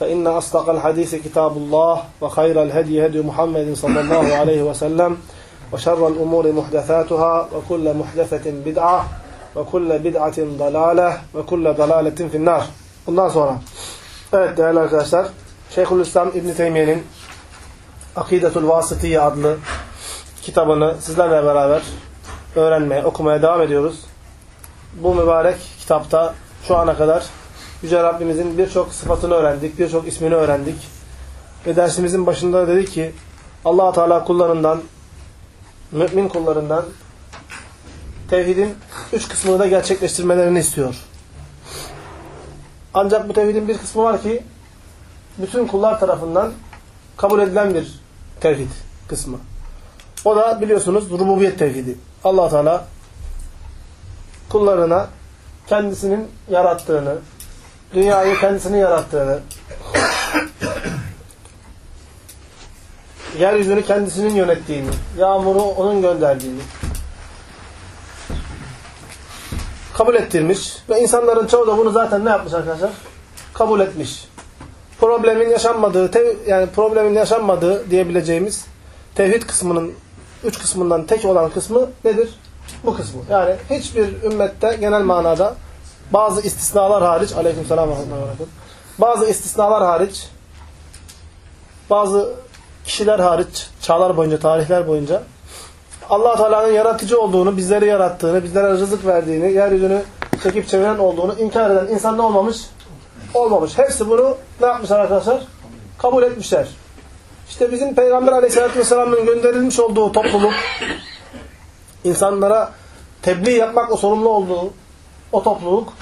فإن أصدق الحديث كتاب الله وخير الهدي هدي محمد صلى الله عليه وسلم وشر الأمور محدثاتها وكل محدثة بدعة وكل بدعة ضلالة وكل ضلالة في النار Bundan sonra evet değerli arkadaşlar Şeyhülislam İbn Teymiye'nin Akidetul Vasıtiye adlı kitabını sizlerle beraber öğrenmeye, okumaya devam ediyoruz. Bu mübarek kitapta şu ana kadar Yüce Rabbimizin birçok sıfatını öğrendik, birçok ismini öğrendik. Ve dersimizin başında dedik ki allah Teala kullarından, mümin kullarından tevhidin üç kısmını da gerçekleştirmelerini istiyor. Ancak bu tevhidin bir kısmı var ki bütün kullar tarafından kabul edilen bir tevhid kısmı. O da biliyorsunuz rububiyet tevhidi. allah Teala kullarına kendisinin yarattığını, dünyayı kendisinin yarattığını, yeryüzünü kendisinin yönettiğini, yağmuru onun gönderdiğini kabul ettirmiş ve insanların çoğu da bunu zaten ne yapmış arkadaşlar? Kabul etmiş. Problemin yaşanmadığı, yani problemin yaşanmadığı diyebileceğimiz tevhid kısmının üç kısmından tek olan kısmı nedir? Bu kısmı. Yani hiçbir ümmette genel manada bazı istisnalar hariç aleykümselam bazı istisnalar hariç bazı kişiler hariç çağlar boyunca, tarihler boyunca allah Teala'nın yaratıcı olduğunu, bizleri yarattığını, bizlere rızık verdiğini, yeryüzünü çekip çeviren olduğunu inkar eden insan ne olmamış? Olmamış. Hepsi bunu ne yapmışlar arkadaşlar? Kabul etmişler. İşte bizim Peygamber Aleyhisselatü Vesselam'ın gönderilmiş olduğu topluluk insanlara tebliğ yapmakla sorumlu olduğu o topluluk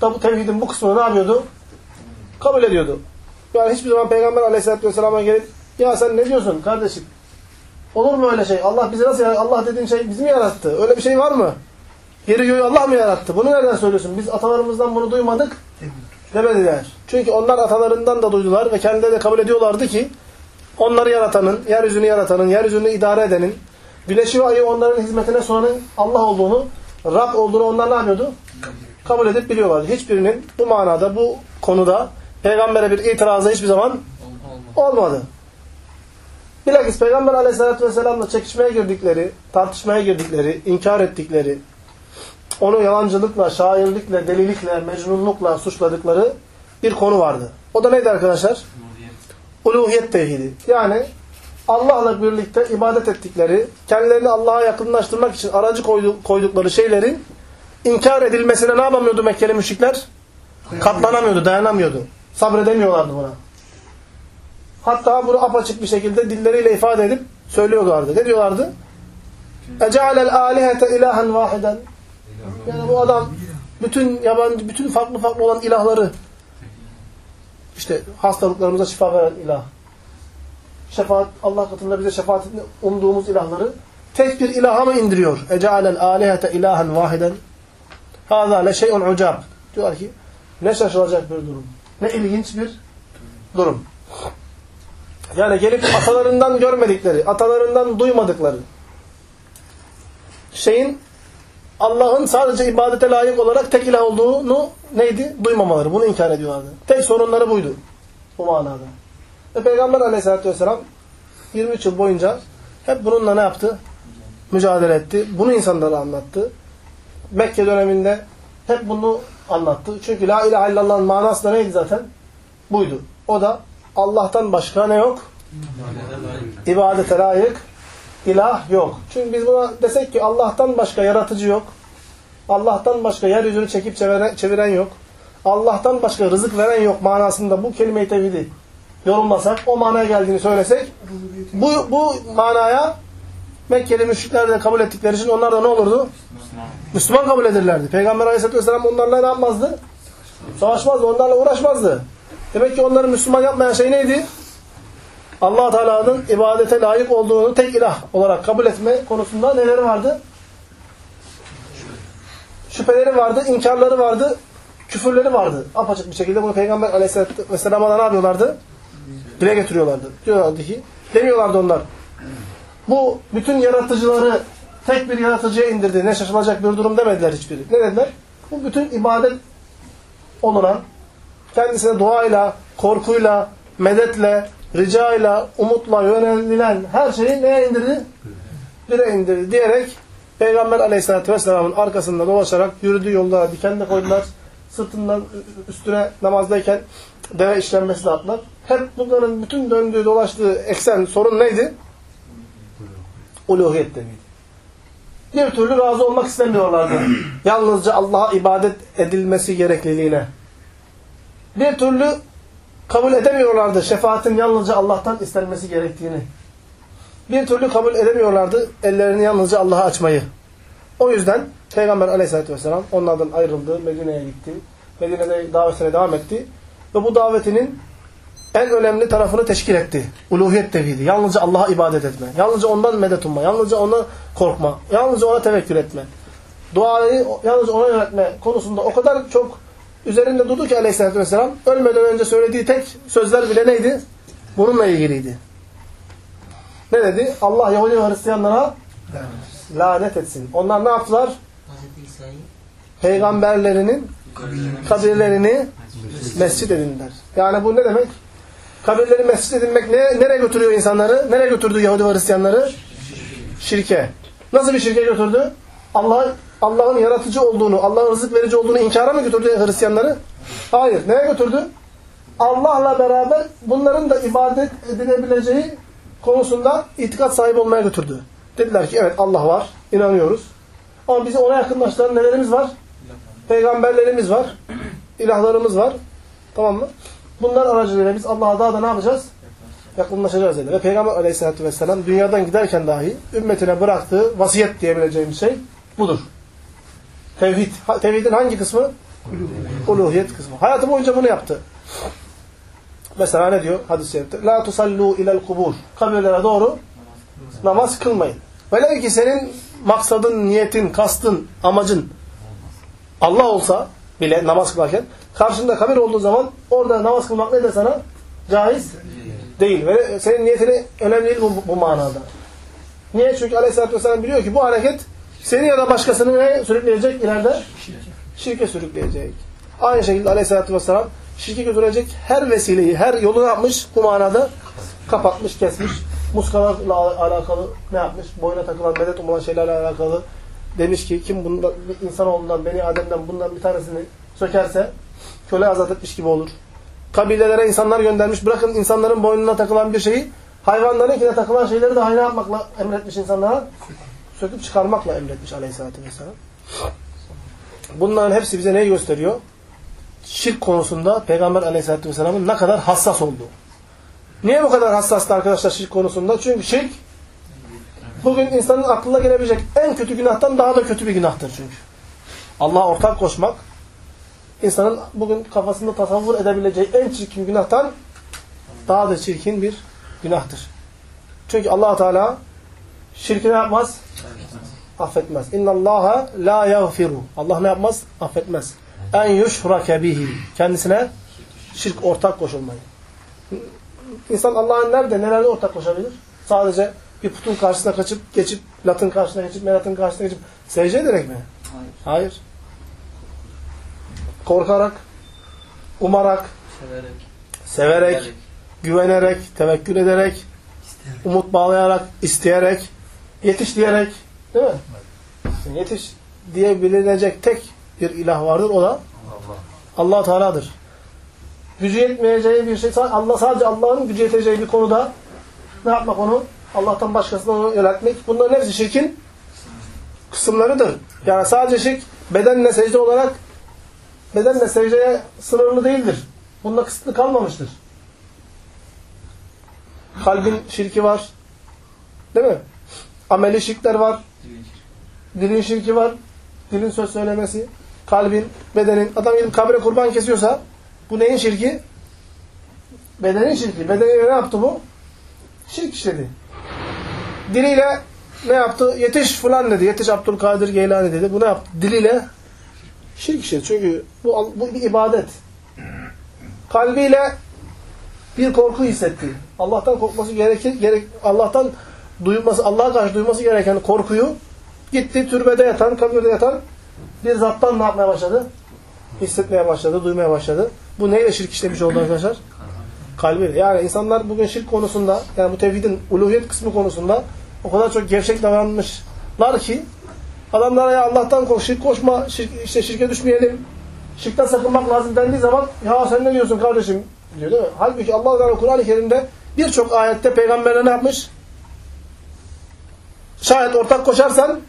da bu tevhidin bu kısmını ne yapıyordu? Kabul ediyordu. Yani hiçbir zaman Peygamber Aleyhisselatü Vesselam'a gelip ya sen ne diyorsun kardeşim? Olur mu öyle şey? Allah bizi nasıl yarattı? Allah dediğin şey bizi mi yarattı? Öyle bir şey var mı? Yeri göğü Allah mı yarattı? Bunu nereden söylüyorsun? Biz atalarımızdan bunu duymadık demediler. Çünkü onlar atalarından da duydular ve kendileri de kabul ediyorlardı ki onları yaratanın, yeryüzünü yaratanın, yeryüzünü idare edenin, güneşi ve ayı onların hizmetine sunanın Allah olduğunu, Rab olduğunu onlar ne yapıyordu? Kabul edip biliyorlardı. Hiçbirinin bu manada, bu konuda peygambere bir itirazı hiçbir zaman olmadı. Bilakis Peygamber aleyhissalatü vesselamla çekişmeye girdikleri, tartışmaya girdikleri, inkar ettikleri, onu yalancılıkla, şairlikle, delilikle, mecnunlukla suçladıkları bir konu vardı. O da neydi arkadaşlar? Uluhiyet tevhidi. Yani Allah'la birlikte ibadet ettikleri, kendilerini Allah'a yakınlaştırmak için aracı koydukları şeylerin inkar edilmesine ne yapamıyordu Mekkeli müşrikler? Katlanamıyordu, dayanamıyordu. Sabredemiyorlardı buna. Hatta bunu apaçık bir şekilde dilleriyle ifade edip söylüyorlardı. Ne diyorlardı? اَجَعَلَ الْآلِهَةَ اِلَٰهًا vahiden. Yani bu adam bütün yabancı, bütün farklı farklı olan ilahları işte hastalıklarımıza şifa veren ilah. Şefaat, Allah katında bize şefaat umduğumuz ilahları tek bir ilaha mı indiriyor? اَجَعَلَ الْآلِهَةَ اِلَٰهًا vahiden. Hâzâ leşey'un ucab. Diyorlar ki ne şaşılacak bir durum. Ne ilginç bir durum. Yani gelip atalarından görmedikleri, atalarından duymadıkları şeyin Allah'ın sadece ibadete layık olarak tek ilah olduğunu neydi? Duymamaları. Bunu inkar ediyorlardı. Tek sorunları buydu. Bu manada. Ve Peygamber aleyhissalatü vesselam 23 yıl boyunca hep bununla ne yaptı? Mücadele etti. Bunu insanlara anlattı. Mekke döneminde hep bunu anlattı. Çünkü la ilahe illallah'ın manası da neydi zaten? Buydu. O da Allah'tan başka ne yok? İbadete layık ilah yok. Çünkü biz buna desek ki Allah'tan başka yaratıcı yok. Allah'tan başka yeryüzünü çekip çeviren, yok. Allah'tan başka rızık veren yok manasında bu kelime-i tevhidi yorumlasak, o manaya geldiğini söylesek, bu, bu manaya Mekkeli müşrikler de kabul ettikleri için onlar da ne olurdu? Müslüman kabul edilirlerdi. Peygamber aleyhisselatü vesselam onlarla ne yapmazdı? Savaşmazdı, onlarla uğraşmazdı. Demek ki onları Müslüman yapmayan şey neydi? allah Teala'nın ibadete layık olduğunu tek ilah olarak kabul etme konusunda neleri vardı? Şüpheleri vardı, inkarları vardı, küfürleri vardı. Apaçık bir şekilde bunu Peygamber aleyhisselatü vesselam'a ne yapıyorlardı? Dile getiriyorlardı. Diyorlardı ki, demiyorlardı onlar. Bu bütün yaratıcıları tek bir yaratıcıya indirdi. Ne şaşılacak bir durum demediler hiçbiri. Ne dediler? Bu bütün ibadet olunan, kendisine duayla, korkuyla, medetle, ricayla, umutla yönelilen her şeyi neye indirdi? Bire indirdi diyerek Peygamber aleyhissalatü vesselamın arkasında dolaşarak yürüdüğü yollara diken de koydular. Sırtından üstüne namazdayken deve işlenmesi de attılar. Hep bunların bütün döndüğü dolaştığı eksen sorun neydi? Uluhiyet demeydi. Bir türlü razı olmak istemiyorlardı. Yalnızca Allah'a ibadet edilmesi gerekliliğine. Bir türlü kabul edemiyorlardı şefaatin yalnızca Allah'tan istenmesi gerektiğini. Bir türlü kabul edemiyorlardı ellerini yalnızca Allah'a açmayı. O yüzden Peygamber aleyhissalatü vesselam onlardan ayrıldı, Medine'ye gitti. Medine'de davetine devam etti. Ve bu davetinin en önemli tarafını teşkil etti. Uluhiyet tevhidi. Yalnızca Allah'a ibadet etme. Yalnızca ondan medet umma. Yalnızca ona korkma. Yalnızca ona tevekkül etme. Duayı yalnızca ona yönetme konusunda o kadar çok üzerinde durdu ki aleyhissalatü vesselam ölmeden önce söylediği tek sözler bile neydi? Bununla ilgiliydi. Ne dedi? Allah Yahudi ve Hristiyanlara lanet etsin. Onlar ne yaptılar? Peygamberlerinin kabirlerini mescit edindiler. Yani bu ne demek? Kabirleri mescit edinmek ne, nereye götürüyor insanları? Nereye götürdü Yahudi ve Hristiyanları? Şirke. Nasıl bir şirke götürdü? Allah Allah'ın yaratıcı olduğunu, Allah'ın rızık verici olduğunu inkara mı götürdü Hristiyanları? Hayır. Neye götürdü? Allah'la beraber bunların da ibadet edilebileceği konusunda itikat sahibi olmaya götürdü. Dediler ki evet Allah var, inanıyoruz. Ama bizi ona yakınlaştıran nelerimiz var? Peygamberlerimiz var, ilahlarımız var. Tamam mı? Bunlar aracılığıyla biz Allah'a daha da ne yapacağız? Yakınlaşacağız dedi. Ve Peygamber aleyhissalatü vesselam dünyadan giderken dahi ümmetine bıraktığı vasiyet diyebileceğimiz şey budur. Tevhid. Tevhidin hangi kısmı? Uluhiyet kısmı. Hayatı boyunca bunu yaptı. Mesela ne diyor hadis-i şerifte? La tusallu ilel kubur. Kabirlere doğru namaz kılmayın. Velev ki senin maksadın, niyetin, kastın, amacın Allah olsa bile namaz kılarken karşında kabir olduğu zaman orada namaz kılmak ne de sana? Caiz değil. Ve senin niyetini önemli değil bu, bu manada. Niye? Çünkü aleyhissalatü vesselam biliyor ki bu hareket seni ya da başkasını ne sürükleyecek ileride? Şirke sürükleyecek. Aynı şekilde aleyhissalatü vesselam şirke götürecek her vesileyi, her yolu ne yapmış? Bu manada kapatmış, kesmiş. Muskalarla alakalı ne yapmış? Boyuna takılan, medet umulan şeylerle alakalı demiş ki kim bundan, insanoğlundan, Beni Adem'den bundan bir tanesini sökerse köle azat etmiş gibi olur. Kabilelere insanlar göndermiş. Bırakın insanların boynuna takılan bir şeyi hayvanların ikine takılan şeyleri de aynı yapmakla emretmiş insanlara. Söküp çıkarmakla emretmiş aleyhissalatü vesselam. Bunların hepsi bize neyi gösteriyor? Şirk konusunda Peygamber aleyhissalatü vesselamın ne kadar hassas olduğu. Niye bu kadar hassastı arkadaşlar şirk konusunda? Çünkü şirk bugün insanın aklına gelebilecek en kötü günahtan daha da kötü bir günahtır çünkü. Allah'a ortak koşmak insanın bugün kafasında tasavvur edebileceği en çirkin günahtan daha da çirkin bir günahtır. Çünkü allah Teala şirki ne yapmaz? Affetmez. İnna Allaha la yaghfiru. Allah ne yapmaz? Affetmez. En yushrake bihi. Kendisine şirk ortak koşulmayı. İnsan Allah'ın nerede, nelerde ortak koşabilir? Sadece bir putun karşısına kaçıp, geçip, latın karşısına geçip, melatın karşısına geçip secde ederek mi? Hayır. Hayır. Korkarak, umarak, Severek. severek, güvenerek, tevekkül ederek, umut bağlayarak, isteyerek, yetiş diyerek, değil mi? Yetiş diyebilecek tek bir ilah vardır, o da Allah. allah Teala'dır. Gücü yetmeyeceği bir şey, Allah sadece Allah'ın gücü yeteceği bir konuda ne yapmak onu? Allah'tan başkasına yöneltmek. Bunların hepsi şirkin kısımlarıdır. Yani sadece şirk bedenle secde olarak bedenle secdeye sınırlı değildir. Bunda kısıtlı kalmamıştır. Kalbin şirki var. Değil mi? Ameli şirkler var. Dilin şirki var. Dilin söz söylemesi. Kalbin, bedenin. Adam gidip kabre kurban kesiyorsa bu neyin şirki? Bedenin şirki. Bedeniyle ne yaptı bu? Şirk işledi. Diliyle ne yaptı? Yetiş falan dedi. Yetiş Abdülkadir Geylani dedi. Bu ne yaptı? Diliyle şirk işledi. Çünkü bu, bu bir ibadet. Kalbiyle bir korku hissetti. Allah'tan korkması gerekir, gerek, Allah'tan duyması, Allah'a karşı duyması gereken korkuyu gitti türbede yatan, kabirde yatan bir zattan ne yapmaya başladı? Hissetmeye başladı, duymaya başladı. Bu neyle şirk işlemiş oldu arkadaşlar? Kalbiyle. Yani insanlar bugün şirk konusunda, yani bu tevhidin uluhiyet kısmı konusunda o kadar çok gevşek davranmışlar ki adamlara ya Allah'tan kork, şirk koşma, şirk, işte şirke düşmeyelim, şirkten sakınmak lazım dendiği zaman ya sen ne diyorsun kardeşim diyor değil mi? Halbuki Allah Teala Kur'an-ı Kerim'de birçok ayette peygamberler ne yapmış? Şayet ortak koşarsan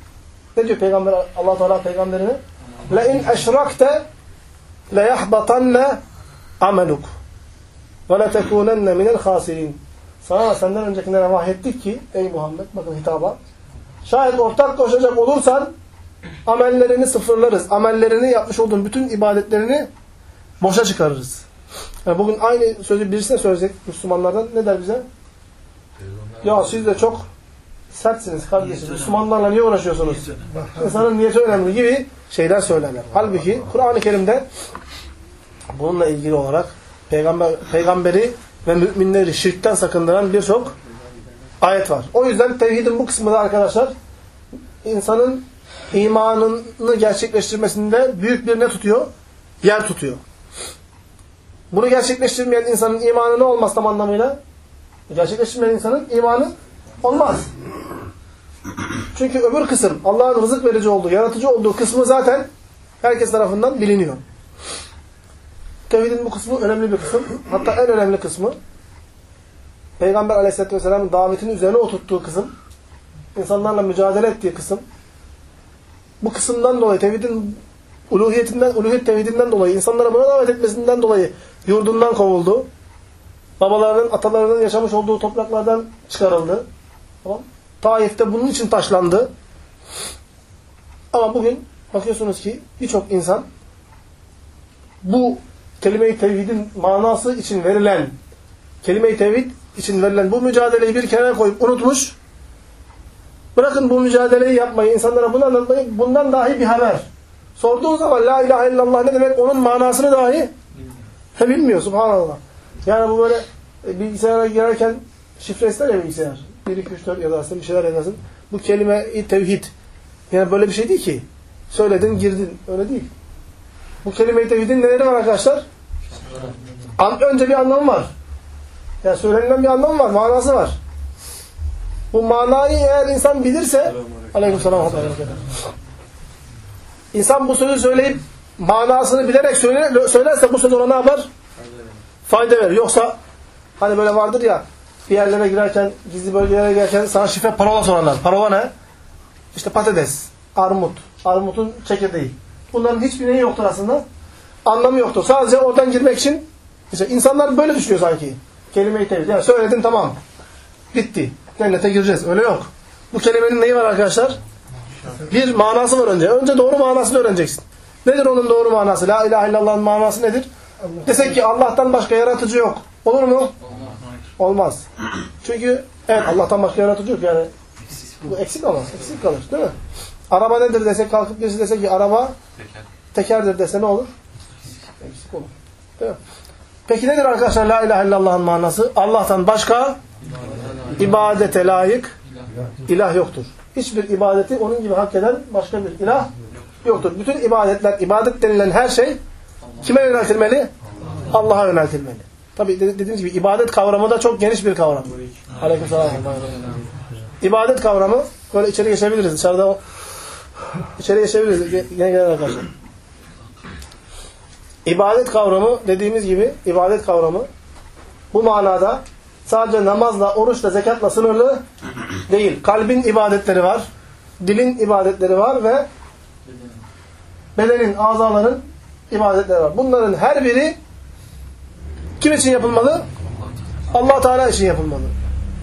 ne diyor peygamber Allah Teala peygamberine? La in eşrakte la yahbatanna ameluk ve la tekunenne minel hasirin. Sana senden öncekilere vahyettik ki ey Muhammed bakın hitaba. Şayet ortak koşacak olursan amellerini sıfırlarız. Amellerini yapmış olduğun bütün ibadetlerini boşa çıkarırız. Yani bugün aynı sözü birisine söylesek Müslümanlardan ne der bize? Ya siz de çok sertsiniz kardeşim. Müslümanlarla niye uğraşıyorsunuz? İnsanın niyeti önemli gibi şeyler söylerler. Halbuki Kur'an-ı Kerim'de bununla ilgili olarak peygamber, peygamberi ve müminleri şirkten sakındıran birçok ayet var. O yüzden tevhidin bu kısmında arkadaşlar insanın imanını gerçekleştirmesinde büyük bir ne tutuyor? Yer tutuyor. Bunu gerçekleştirmeyen insanın imanı ne olmaz tam anlamıyla? Gerçekleştirmeyen insanın imanı olmaz. Çünkü öbür kısım Allah'ın rızık verici olduğu, yaratıcı olduğu kısmı zaten herkes tarafından biliniyor. Tevhidin bu kısmı önemli bir kısım. Hatta en önemli kısmı Peygamber aleyhissalatü vesselamın davetinin üzerine oturttuğu kısım. insanlarla mücadele ettiği kısım. Bu kısımdan dolayı tevhidin uluhiyetinden, uluhiyet tevhidinden dolayı, insanlara buna davet etmesinden dolayı yurdundan kovuldu. Babalarının, atalarının yaşamış olduğu topraklardan çıkarıldı. Tamam. Taif'te bunun için taşlandı. Ama bugün bakıyorsunuz ki birçok insan bu kelime-i tevhidin manası için verilen kelime-i tevhid için verilen bu mücadeleyi bir kenara koyup unutmuş. Bırakın bu mücadeleyi yapmayı, insanlara bunu anlatmayı, bundan dahi bir haber. Sorduğun zaman la ilahe illallah ne demek onun manasını dahi he, bilmiyor subhanallah. Yani bu böyle e, bilgisayara girerken şifre ister ya bilgisayar. 1, 2, 3, 4 yazarsın, bir şeyler yazarsın. Bu kelime-i tevhid. Yani böyle bir şey değil ki. Söyledin, girdin. Öyle değil. Bu kelime-i tevhidin neleri var arkadaşlar? Önce bir anlamı var. Yani söylenilen bir anlamı var, manası var. Bu manayı eğer insan bilirse Aleykümselam İnsan bu sözü söyleyip manasını bilerek söyler, söylerse bu söz ona ne yapar? Fayda verir. Yoksa hani böyle vardır ya bir yerlere girerken, gizli bölgelere girerken sana şifre parola sorarlar. Parola ne? İşte patates, armut, armutun çekirdeği. Bunların hiçbir neyi yoktur aslında. Anlamı yoktur. Sadece oradan girmek için işte insanlar böyle düşünüyor sanki. Kelime-i tevhid. Yani söyledin tamam. Bitti. Cennete gireceğiz. Öyle yok. Bu kelimenin neyi var arkadaşlar? Bir manası var önce. Önce doğru manasını öğreneceksin. Nedir onun doğru manası? La ilahe illallah'ın manası nedir? Desek ki Allah'tan başka yaratıcı yok. Olur mu? Olmaz. Çünkü evet Allah'tan başka yaratıcı yok yani. Bu eksik ama. Eksik kalır değil mi? Araba nedir desek kalkıp birisi desek ki araba tekerdir dese ne olur? Eksik olur. Değil mi? Peki nedir arkadaşlar la ilahe illallah'ın manası? Allah'tan başka ibadete layık ilah yoktur. Hiçbir ibadeti onun gibi hak eden başka bir ilah yoktur. Bütün ibadetler, ibadet denilen her şey kime yöneltilmeli? Allah'a yöneltilmeli. Tabi dediğimiz gibi ibadet kavramı da çok geniş bir kavram. Aleykümselam. İbadet kavramı böyle içeri geçebiliriz. Dışarıda içeri geçebiliriz. Yine gelen arkadaşlar. İbadet kavramı dediğimiz gibi ibadet kavramı bu manada sadece namazla, oruçla, zekatla sınırlı değil. Kalbin ibadetleri var, dilin ibadetleri var ve bedenin, azaların ibadetleri var. Bunların her biri kim için yapılmalı? allah Teala için yapılmalı.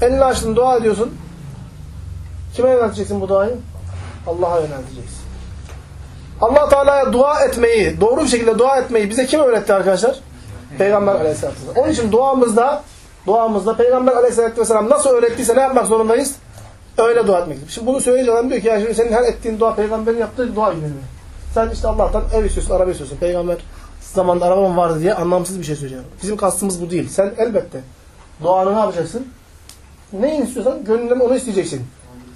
Elini açtın, dua ediyorsun. Kime yönelteceksin bu duayı? Allah'a yönelteceksin. Allah Teala'ya dua etmeyi, doğru bir şekilde dua etmeyi bize kim öğretti arkadaşlar? Peygamber aleyhisselatü vesselam. Onun için duamızda, duamızda Peygamber aleyhisselatü vesselam nasıl öğrettiyse ne yapmak zorundayız? Öyle dua etmek. Şimdi bunu söyleyince adam diyor ki ya şimdi senin her ettiğin dua peygamberin yaptığı dua gibi? Sen işte Allah'tan ev istiyorsun, araba istiyorsun. Peygamber zamanında arabam vardı diye anlamsız bir şey söylüyor. Bizim kastımız bu değil. Sen elbette duanı ne yapacaksın? Ne istiyorsan gönlünden onu isteyeceksin.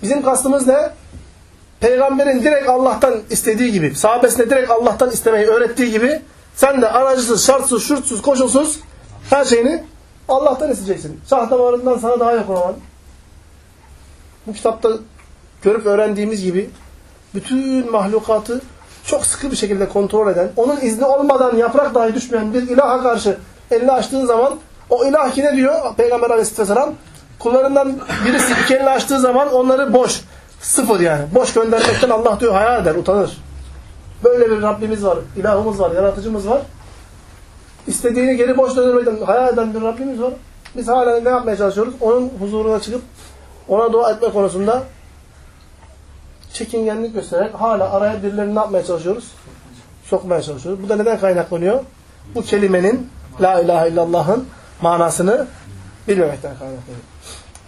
Bizim kastımız ne? Peygamberin direkt Allah'tan istediği gibi, sahabesine direkt Allah'tan istemeyi öğrettiği gibi sen de aracısız, şartsız, şurtsuz, koşulsuz her şeyini Allah'tan isteyeceksin. Şah damarından sana daha yakın olan. Bu kitapta görüp öğrendiğimiz gibi bütün mahlukatı çok sıkı bir şekilde kontrol eden, onun izni olmadan yaprak dahi düşmeyen bir ilaha karşı elini açtığı zaman o ilah ki ne diyor Peygamber aleyhisselam? Kullarından birisi iki elini açtığı zaman onları boş, sıfır yani. Boş göndermekten Allah diyor hayal eder, utanır. Böyle bir Rabbimiz var, ilahımız var, yaratıcımız var. İstediğini geri boş döndürmekten hayal eden bir Rabbimiz var. Biz hala ne yapmaya çalışıyoruz? Onun huzuruna çıkıp ona dua etme konusunda çekingenlik göstererek hala araya birilerini ne yapmaya çalışıyoruz? Sokmaya çalışıyoruz. Bu da neden kaynaklanıyor? Bu kelimenin La ilahe illallah'ın manasını bilmemekten kaynaklanıyor.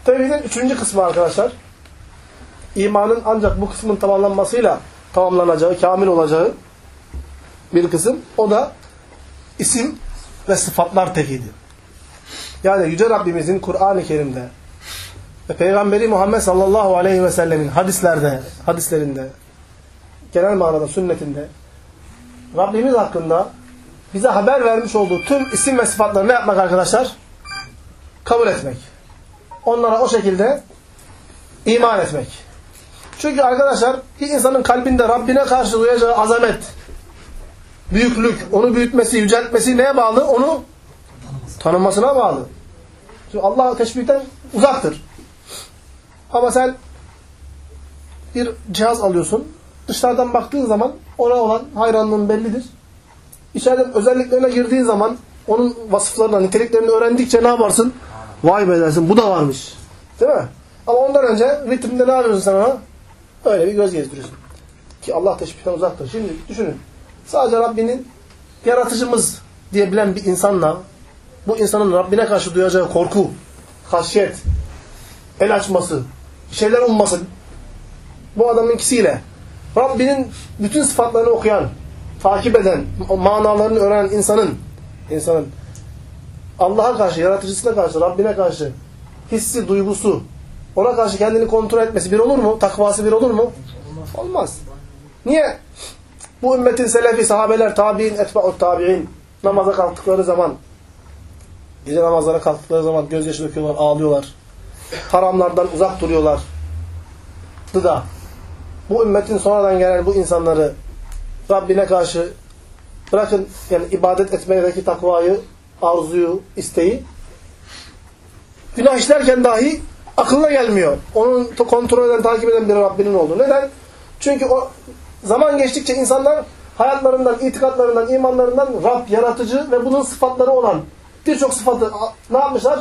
Tevhidin üçüncü kısmı arkadaşlar. İmanın ancak bu kısmın tamamlanmasıyla tamamlanacağı, kamil olacağı bir kısım. O da isim ve sıfatlar tevhidi. Yani Yüce Rabbimizin Kur'an-ı Kerim'de ve Peygamberi Muhammed sallallahu aleyhi ve sellemin hadislerde, hadislerinde, genel manada sünnetinde Rabbimiz hakkında bize haber vermiş olduğu tüm isim ve sıfatları ne yapmak arkadaşlar? Kabul etmek. Onlara o şekilde iman etmek. Çünkü arkadaşlar bir insanın kalbinde Rabbine karşı duyacağı azamet, büyüklük, onu büyütmesi, yüceltmesi neye bağlı? Onu tanımasına bağlı. Çünkü Allah teşbihten uzaktır. Ama sen bir cihaz alıyorsun. Dışarıdan baktığın zaman ona olan hayranlığın bellidir. İçeriden özelliklerine girdiğin zaman onun vasıflarına, niteliklerini öğrendikçe ne yaparsın? Vay be dersin bu da varmış. Değil mi? Ama ondan önce ritminde ne yapıyorsun sen ona? Öyle bir göz gezdiriyorsun. Ki Allah teşbihten uzaktır. Şimdi düşünün. Sadece Rabbinin yaratıcımız diyebilen bir insanla bu insanın Rabbine karşı duyacağı korku, haşyet, el açması, şeyler umması bu adamın ikisiyle Rabbinin bütün sıfatlarını okuyan, takip eden, manalarını öğrenen insanın insanın Allah'a karşı, yaratıcısına karşı, Rabbine karşı hissi, duygusu, ona karşı kendini kontrol etmesi bir olur mu? Takvası bir olur mu? Olmaz. Niye? Bu ümmetin selefi, sahabeler, tabi'in, etba'ut tabi'in namaza kalktıkları zaman gece namazlara kalktıkları zaman gözyaşı döküyorlar, ağlıyorlar. Haramlardan uzak duruyorlar. Da bu ümmetin sonradan gelen bu insanları Rabbine karşı bırakın yani ibadet etmekteki takvayı, arzuyu, isteği günah işlerken dahi aklına gelmiyor. Onun kontrol eden, takip eden bir Rabbinin olduğu. Neden? Çünkü o zaman geçtikçe insanlar hayatlarından, itikatlarından, imanlarından Rab, yaratıcı ve bunun sıfatları olan birçok sıfatı ne yapmışlar?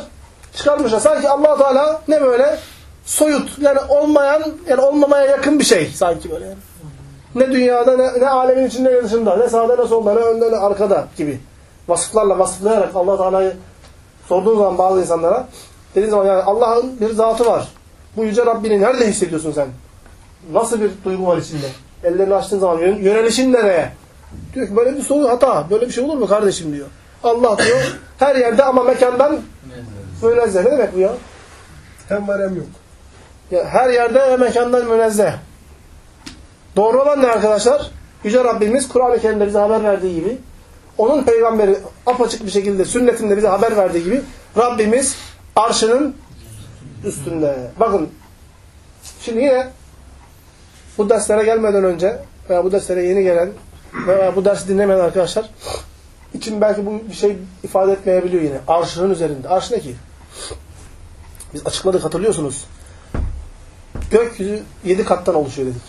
Çıkarmışlar. Sanki allah Teala ne böyle? Soyut. Yani olmayan, yani olmamaya yakın bir şey sanki böyle. Yani. Ne dünyada, ne, ne alemin içinde, ne dışında. Ne sağda, ne solda, ne önde, ne arkada gibi. Vasıflarla vasıflayarak allah Teala'yı sorduğun zaman bazı insanlara dediğin zaman yani Allah'ın bir zatı var. Bu yüce Rabbini nerede hissediyorsun sen? Nasıl bir duygu var içinde? Ellerini açtığın zaman yönelişin nereye? Diyor ki böyle bir soru hata. Böyle bir şey olur mu kardeşim diyor. Allah diyor her yerde ama mekandan münezzeh. Ne demek bu ya? Hem var hem yok. ya her yerde ve mekandan münezzeh. Doğru olan ne arkadaşlar? Yüce Rabbimiz Kur'an-ı Kerim'de bize haber verdiği gibi onun peygamberi apaçık bir şekilde sünnetinde bize haber verdiği gibi Rabbimiz arşının üstünde. Bakın şimdi yine bu derslere gelmeden önce veya bu derslere yeni gelen veya bu dersi dinlemeyen arkadaşlar için belki bu bir şey ifade etmeyebiliyor yine. Arşının üzerinde. Arş ne ki? Biz açıkladık hatırlıyorsunuz. Gökyüzü yedi kattan oluşuyor dedik.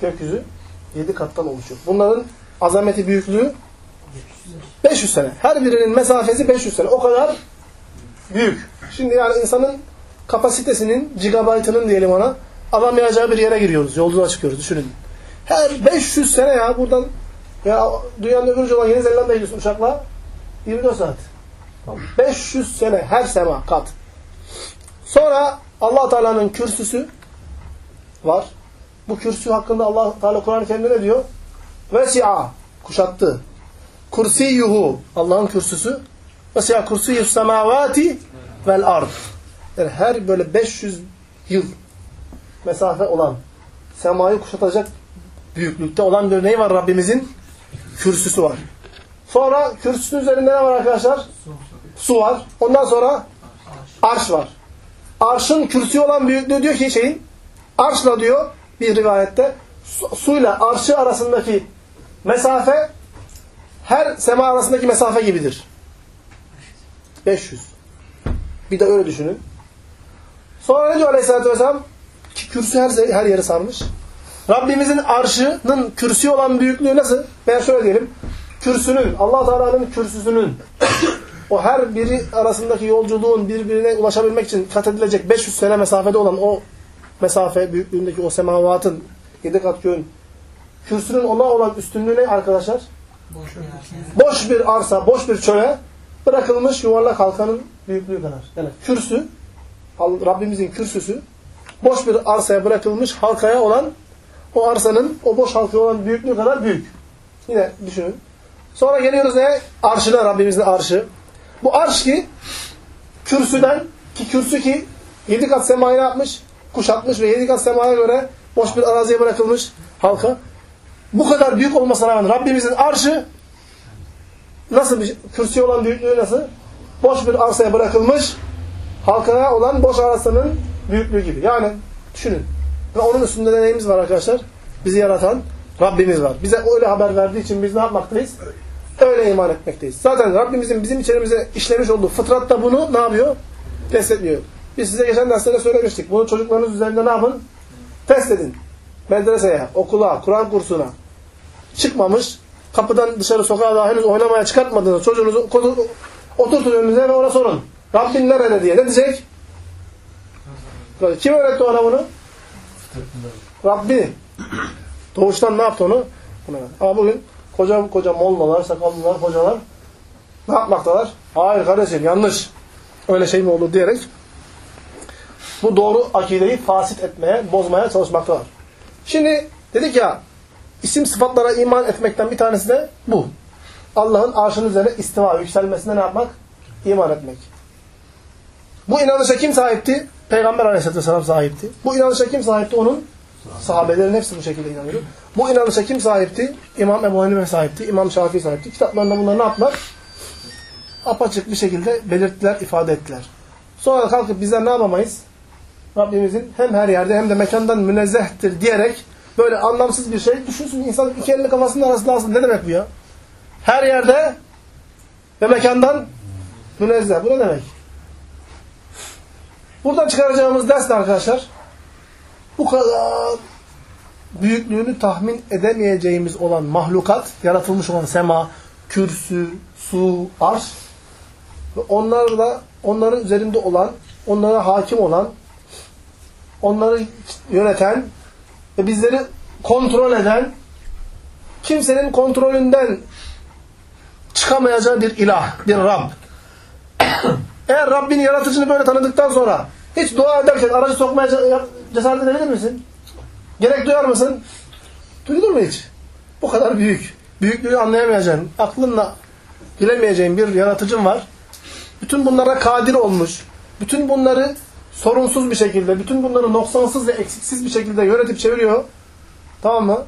Gökyüzü yedi kattan oluşuyor. Bunların azameti, büyüklüğü 500 sene. Her birinin mesafesi 500 sene. O kadar büyük. Şimdi yani insanın kapasitesinin, gigabaytının diyelim ona alamayacağı bir yere giriyoruz. Yolculuğa çıkıyoruz. Düşünün. Her 500 sene ya buradan ya dünyanın öbür ucu olan Yeni Zelanda'ya gidiyorsun uçakla 24 saat. 500 sene her sema kat. Sonra allah Teala'nın kürsüsü var. Bu kürsü hakkında allah Teala Kur'an-ı Kerim'de ne diyor? Vesi'a kuşattı. Kursiyuhu Allah'ın kürsüsü. Vesi'a kursiyus semavati vel ard. Yani her böyle 500 yıl mesafe olan semayı kuşatacak büyüklükte olan bir neyi var Rabbimizin? Kürsüsü var. Sonra kürsünün üzerinde ne var arkadaşlar? Su var. Ondan sonra arş var. Arşın kürsü olan büyüklüğü diyor ki şeyin arşla diyor bir rivayette su, suyla arşı arasındaki mesafe her sema arasındaki mesafe gibidir. 500. Bir de öyle düşünün. Sonra ne diyor Aleyhisselatü Vesselam? Ki kürsü her, her yeri sarmış. Rabbimizin arşının kürsü olan büyüklüğü nasıl? Ben şöyle diyelim. Kürsünün, allah Teala'nın kürsüsünün o her biri arasındaki yolculuğun birbirine ulaşabilmek için kat edilecek 500 sene mesafede olan o mesafe büyüklüğündeki o semavatın yedi kat göğün kürsünün ona olan üstünlüğü ne arkadaşlar? Boş Boş bir arsa, boş bir çöle bırakılmış yuvarlak halkanın büyüklüğü kadar. Yani kürsü, Rabbimizin kürsüsü boş bir arsaya bırakılmış halkaya olan o arsanın o boş halkaya olan büyüklüğü kadar büyük. Yine düşünün. Sonra geliyoruz ne? Arşına, Rabbimizin arşı. Bu arş ki kürsüden ki kürsü ki yedi kat semayı yapmış? Kuşatmış ve yedi kat semaya göre boş bir araziye bırakılmış halka. Bu kadar büyük olmasına rağmen Rabbimizin arşı nasıl bir kürsü olan büyüklüğü nasıl? Boş bir arsaya bırakılmış halkaya olan boş arsanın büyüklüğü gibi. Yani düşünün. Ve onun üstünde de neyimiz var arkadaşlar? Bizi yaratan Rabbimiz var. Bize öyle haber verdiği için biz ne yapmaktayız? Öyle iman etmekteyiz. Zaten Rabbimizin bizim içerimize işlemiş olduğu fıtrat da bunu ne yapıyor? Destekliyor. Biz size geçen derslerde söylemiştik. Bunu çocuklarınız üzerinde ne yapın? Test edin. Medreseye, okula, Kur'an kursuna çıkmamış, kapıdan dışarı sokağa daha henüz oynamaya çıkartmadığınız çocuğunuzu oturtun önünüze ve ona sorun. Rabbin nerede diye. Ne diyecek? Kim öğretti ona bunu? Rabbi. Doğuştan ne yaptı onu? Ama bugün koca koca mollalar, sakallılar, hocalar ne yapmaktalar? Hayır kardeşim yanlış. Öyle şey mi olur diyerek bu doğru akideyi fasit etmeye, bozmaya çalışmaktalar. Şimdi dedik ya isim sıfatlara iman etmekten bir tanesi de bu. Allah'ın arşının üzerine istiva, yükselmesine ne yapmak? İman etmek. Bu inanışa kim sahipti? Peygamber aleyhisselatü vesselam sahipti. Bu inanışa kim sahipti? Onun sahabelerin hepsi bu şekilde inanıyor. Bu inanışa kim sahipti? İmam Ebu Hanife sahipti. İmam Şafii sahipti. Kitaplarında bunları ne yaptılar? Apaçık bir şekilde belirttiler, ifade ettiler. Sonra kalkıp bizler ne yapamayız? Rabbimizin hem her yerde hem de mekandan münezzehtir diyerek böyle anlamsız bir şey düşünsün. İnsan iki elini kafasının arasında alsın. Ne demek bu ya? Her yerde ve mekandan münezzeh. Bu ne demek? Buradan çıkaracağımız ders de arkadaşlar bu kadar büyüklüğünü tahmin edemeyeceğimiz olan mahlukat, yaratılmış olan sema, kürsü, su, arş ve onlar da onların üzerinde olan, onlara hakim olan, onları yöneten ve bizleri kontrol eden kimsenin kontrolünden çıkamayacağı bir ilah, bir Rab. Eğer Rabbin yaratıcını böyle tanıdıktan sonra hiç dua ederken aracı sokmaya cesaret edebilir misin? Gerek duyar mısın? Duyulur mu hiç? Bu kadar büyük. Büyüklüğü anlayamayacağın, aklınla bilemeyeceğin bir yaratıcın var. Bütün bunlara kadir olmuş. Bütün bunları sorunsuz bir şekilde, bütün bunları noksansız ve eksiksiz bir şekilde yönetip çeviriyor. Tamam mı?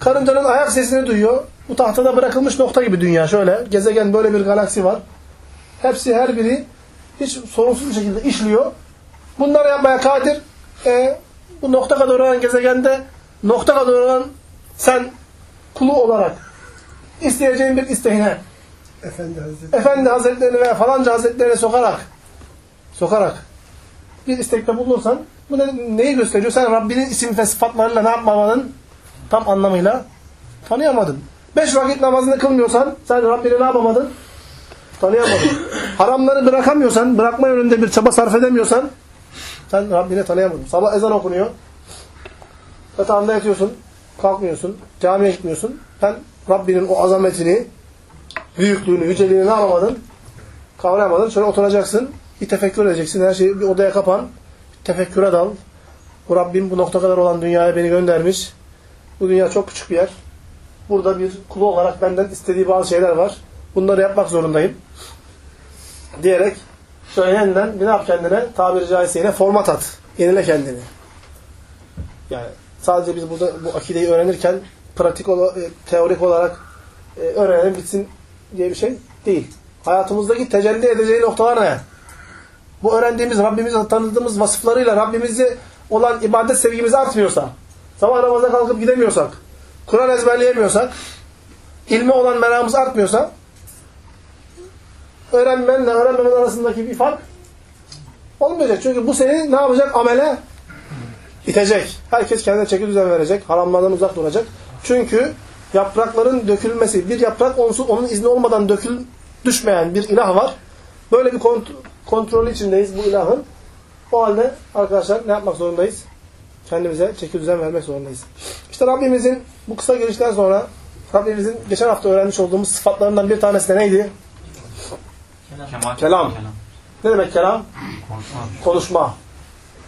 Karıncanın ayak sesini duyuyor. Bu tahtada bırakılmış nokta gibi dünya şöyle. Gezegen böyle bir galaksi var. Hepsi her biri hiç sorunsuz bir şekilde işliyor. Bunları yapmaya kadir. E, bu nokta kadar olan gezegende nokta kadar olan sen kulu olarak isteyeceğin bir isteğine Efendi Hazretleri. Efendi Hazretlerini veya falanca Hazretlerini sokarak sokarak bir istekte bulunursan bu ne, neyi gösteriyor? Sen Rabbinin isim ve sıfatlarıyla ne yapmamadın? Tam anlamıyla tanıyamadın. Beş vakit namazını kılmıyorsan sen Rabbini ne yapamadın? Tanıyamadın. Haramları bırakamıyorsan, bırakma yönünde bir çaba sarf edemiyorsan sen Rabbini tanıyamadın. Sabah ezan okunuyor. Yatağında yatıyorsun. Kalkmıyorsun. Camiye gitmiyorsun. Sen Rabbinin o azametini, büyüklüğünü, yüceliğini ne yapamadın? Kavrayamadın. Şöyle oturacaksın. Bir tefekkür edeceksin. Her şeyi bir odaya kapan. Tefekküre dal. Bu Rabbim bu nokta kadar olan dünyaya beni göndermiş. Bu dünya çok küçük bir yer. Burada bir kulu olarak benden istediği bazı şeyler var. Bunları yapmak zorundayım. Diyerek şöyle yeniden ne yap kendine? Tabiri caizse yine format at. Yenile kendini. Yani sadece biz burada bu akideyi öğrenirken pratik olarak, teorik olarak e, öğrenelim bitsin diye bir şey değil. Hayatımızdaki tecelli edeceği noktalar ne? Bu öğrendiğimiz, Rabbimizi tanıdığımız vasıflarıyla Rabbimizi olan ibadet sevgimiz artmıyorsa, sabah namaza kalkıp gidemiyorsak, Kur'an ezberleyemiyorsak, ilme olan meramımız artmıyorsa, öğrenmenle öğrenmemen arasındaki bir fark olmayacak. Çünkü bu seni ne yapacak? Amele itecek. Herkes kendine çeki düzen verecek. Haramlardan uzak duracak. Çünkü yaprakların dökülmesi, bir yaprak onsuz, onun izni olmadan dökül, düşmeyen bir ilah var. Böyle bir kont kontrolü içindeyiz bu ilahın. O halde arkadaşlar ne yapmak zorundayız? Kendimize çeki düzen vermek zorundayız. İşte Rabbimizin bu kısa girişten sonra Rabbimizin geçen hafta öğrenmiş olduğumuz sıfatlarından bir tanesi de neydi? Kemal. Kelam. Ne demek kelam? Konuşma. Konuşma.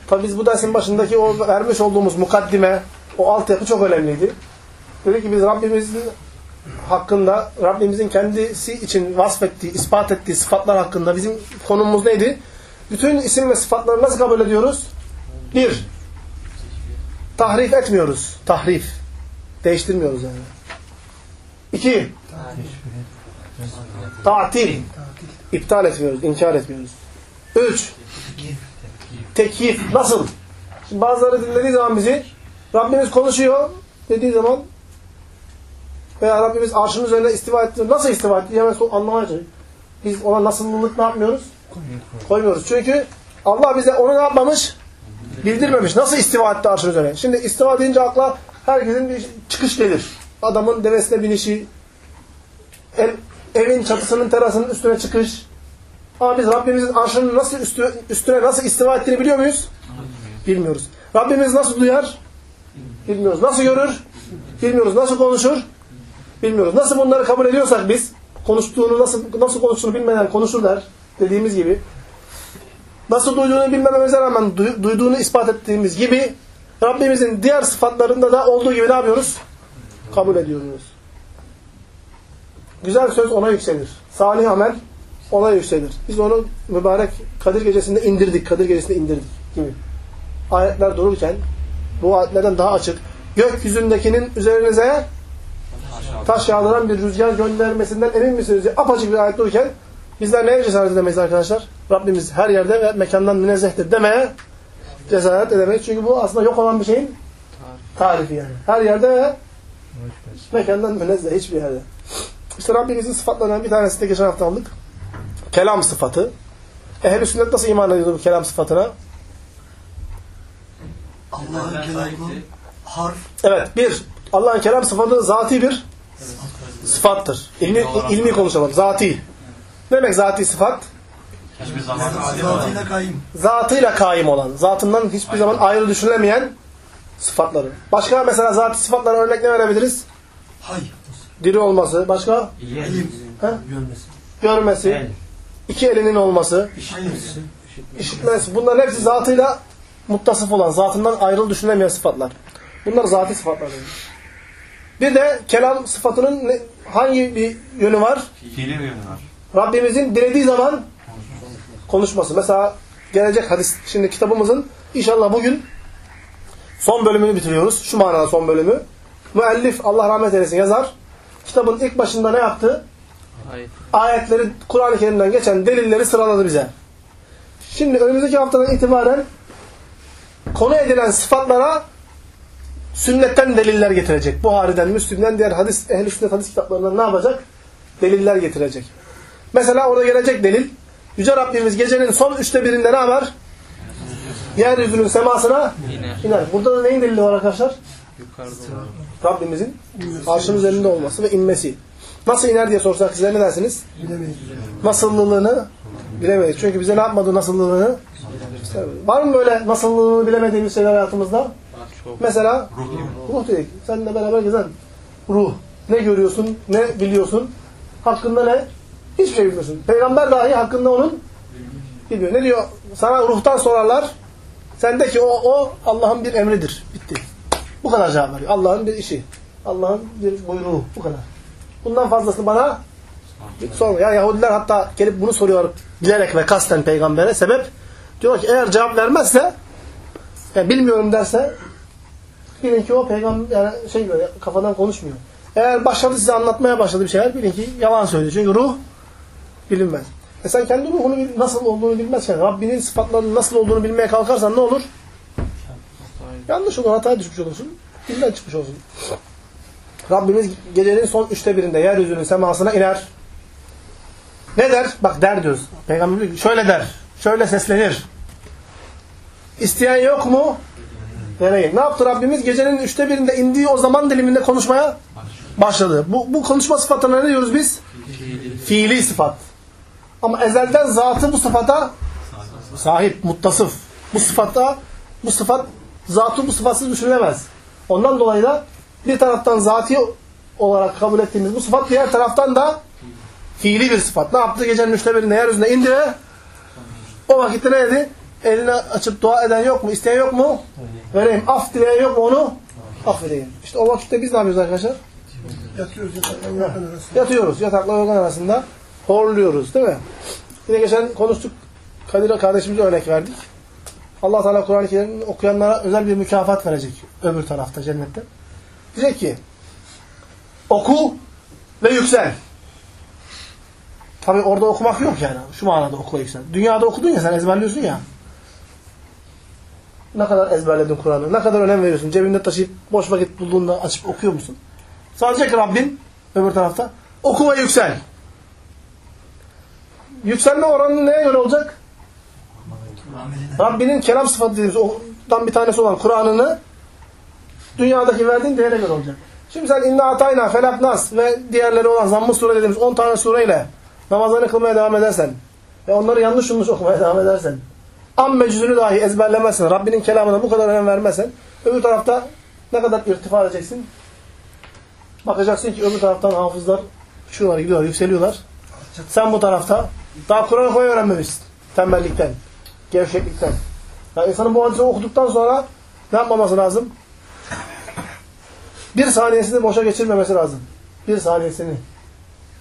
Tabi biz bu dersin başındaki o vermiş olduğumuz mukaddime, o altyapı çok önemliydi. Dedi ki biz Rabbimizin hakkında, Rabbimizin kendisi için vasfettiği, ispat ettiği sıfatlar hakkında bizim konumuz neydi? Bütün isim ve sıfatları nasıl kabul ediyoruz? Bir, tahrif etmiyoruz. Tahrif. Değiştirmiyoruz yani. İki, tatil. İptal etmiyoruz, inkar etmiyoruz. Üç, tekyif. Nasıl? Şimdi bazıları dinlediği zaman bizi Rabbimiz konuşuyor dediği zaman veya Rabbimiz arşın üzerine istiva etti. Nasıl istiva etti? Hemen anlamaya çalışıyor. Biz ona nasıllılık ne yapmıyoruz? Koymuyoruz. Çünkü Allah bize onu ne yapmamış? Bildirmemiş. Nasıl istiva etti arşın üzerine? Şimdi istiva deyince akla herkesin bir çıkış gelir. Adamın devesine binişi, ev, evin çatısının terasının üstüne çıkış. Ama biz Rabbimizin arşının nasıl üstü, üstüne nasıl istiva ettiğini biliyor muyuz? Bilmiyoruz. Rabbimiz nasıl duyar? Bilmiyoruz. Nasıl görür? Bilmiyoruz. Nasıl konuşur? Bilmiyoruz. Nasıl bunları kabul ediyorsak biz, konuştuğunu nasıl nasıl konuştuğunu bilmeden konuşurlar dediğimiz gibi, nasıl duyduğunu bilmememize rağmen duy, duyduğunu ispat ettiğimiz gibi, Rabbimizin diğer sıfatlarında da olduğu gibi ne yapıyoruz? Kabul ediyoruz. Güzel söz ona yükselir. Salih amel ona yükselir. Biz onu mübarek Kadir Gecesi'nde indirdik. Kadir Gecesi'nde indirdik gibi. Ayetler dururken bu ayetlerden daha açık. Gökyüzündekinin üzerinize taş yağdıran bir rüzgar göndermesinden emin misiniz? diye Apaçık bir ayet dururken bizler neye cesaret edemeyiz arkadaşlar? Rabbimiz her yerde ve mekandan münezzehtir demeye cesaret edemeyiz. Çünkü bu aslında yok olan bir şeyin tarifi yani. Her yerde ve mekandan münezzeh hiçbir yerde. İşte Rabbimizin sıfatlarından bir tanesi de geçen hafta aldık. Kelam sıfatı. Ehl-i sünnet nasıl iman ediyordu bu kelam sıfatına? Allah'ın kelamının harf Evet, bir, Allah'ın kelam sıfatı zati bir sıfattır. İlmi, ilmi konuşalım, zati. Ne demek zati sıfat? Hiçbir zaman zatıyla kayım. Zatıyla kaim olan, zatından hiçbir zaman ayrı düşünülemeyen sıfatları. Başka mesela zati sıfatlara örnek ne verebiliriz? Hay. Diri olması, başka? İlim. Görmesi. Görmesi, El. iki elinin olması, İşitmesi. işitmesi. Bunların hepsi zatıyla muttasıf olan, zatından ayrıl düşünülemeyen sıfatlar. Bunlar zati sıfatlar. Bir de kelam sıfatının ne- hangi bir yönü var? Fiili bir yönü var. Rabbimizin dilediği zaman konuşması. Mesela gelecek hadis. Şimdi kitabımızın inşallah bugün son bölümünü bitiriyoruz. Şu manada son bölümü. Müellif Allah rahmet eylesin yazar. Kitabın ilk başında ne yaptı? Ayetleri Kur'an-ı Kerim'den geçen delilleri sıraladı bize. Şimdi önümüzdeki haftadan itibaren konu edilen sıfatlara sünnetten deliller getirecek. Buhari'den, Müslim'den, diğer hadis, ehl-i sünnet hadis kitaplarından ne yapacak? Deliller getirecek. Mesela orada gelecek delil, Yüce Rabbimiz gecenin son üçte birinde ne yapar? Yeryüzünün semasına İner. iner. Burada da neyin delili var arkadaşlar? Yukarıda Rabbimizin arşın üzerinde olması ve inmesi. Nasıl iner diye sorsak size ne dersiniz? Bilemeyiz. Nasıllığını bilemeyiz. Çünkü bize ne yapmadı nasıllığını? İşte var mı böyle nasıllığını bilemediğimiz şeyler hayatımızda? Mesela Ruh ruh dedik. Seninle beraber gezen ruh. Ne görüyorsun, ne biliyorsun? Hakkında ne? Hiçbir şey bilmiyorsun. Peygamber dahi hakkında onun bilmiyor. Ne diyor? Sana ruhtan sorarlar. Sen de ki o, o Allah'ın bir emridir. Bitti. Bu kadar cevap veriyor. Allah'ın bir işi. Allah'ın bir buyruğu. Bu kadar. Bundan fazlasını bana sorma. Ya Yahudiler hatta gelip bunu soruyor bilerek ve kasten peygambere. Sebep? Diyor ki eğer cevap vermezse yani bilmiyorum derse bilin ki o peygamber yani şey böyle kafadan konuşmuyor. Eğer başladı size anlatmaya başladı bir şeyler bilin ki yalan söylüyor. Çünkü ruh bilinmez. E sen kendi ruhunu bil- nasıl olduğunu bilmezken Rabbinin sıfatlarının nasıl olduğunu bilmeye kalkarsan ne olur? Yanlış olur, hataya düşmüş olursun. Dilden çıkmış olsun. Rabbimiz gecenin son üçte birinde yeryüzünün semasına iner. Ne der? Bak der diyoruz. Peygamber şöyle der. Şöyle seslenir. İsteyen yok mu? Vereyim. Ne yaptı Rabbimiz? Gecenin üçte birinde indiği o zaman diliminde konuşmaya başladı. Bu, bu konuşma sıfatına ne diyoruz biz? Fiili sıfat. Ama ezelden zatı bu sıfata sahip, muttasıf. Bu sıfata, bu sıfat, zatı bu sıfatsız düşünülemez. Ondan dolayı da bir taraftan zati olarak kabul ettiğimiz bu sıfat, diğer taraftan da fiili bir sıfat. Ne yaptı? Gecenin üçte birinde yeryüzüne indi ve o vakitte ne dedi? Elini açıp dua eden yok mu? İsteyen yok mu? Vereyim. Af dileyen yok mu onu? Affedeyim. İşte o vakitte biz ne yapıyoruz arkadaşlar? Yatıyoruz yakan arasında. Yatıyoruz. Yatakla yorgan arasında horluyoruz. Değil mi? Yine geçen konuştuk. Kadir kardeşimize örnek verdik. Allah Teala Kur'an-ı Kerim'i okuyanlara özel bir mükafat verecek öbür tarafta cennette. Diyecek ki oku ve yüksel. Tabi orada okumak yok yani. Şu manada oku ve yüksel. Dünyada okudun ya sen ezberliyorsun ya. Ne kadar ezberledin Kur'an'ı? Ne kadar önem veriyorsun? Cebinde taşıyıp boş vakit bulduğunda açıp okuyor musun? Sadece Rabbin öbür tarafta oku ve yüksel. Yükselme oranı neye göre olacak? Rabbinin kelam sıfatı dediğimiz ondan bir tanesi olan Kur'an'ını dünyadaki verdiğin değere göre olacak. Şimdi sen İnna Atayna, Felak Nas ve diğerleri olan Zamm-ı Sure dediğimiz 10 tane sureyle namazlarını kılmaya devam edersen ve onları yanlış yanlış okumaya devam edersen amme cüzünü dahi ezberlemezsen, Rabbinin kelamına bu kadar önem vermezsen, öbür tarafta ne kadar irtifa edeceksin? Bakacaksın ki öbür taraftan hafızlar uçuyorlar, gidiyorlar, yükseliyorlar. Sen bu tarafta daha Kur'an koyu öğrenmemişsin. Tembellikten, gevşeklikten. Yani insanın bu hadisi okuduktan sonra ne yapmaması lazım? Bir saniyesini boşa geçirmemesi lazım. Bir saniyesini.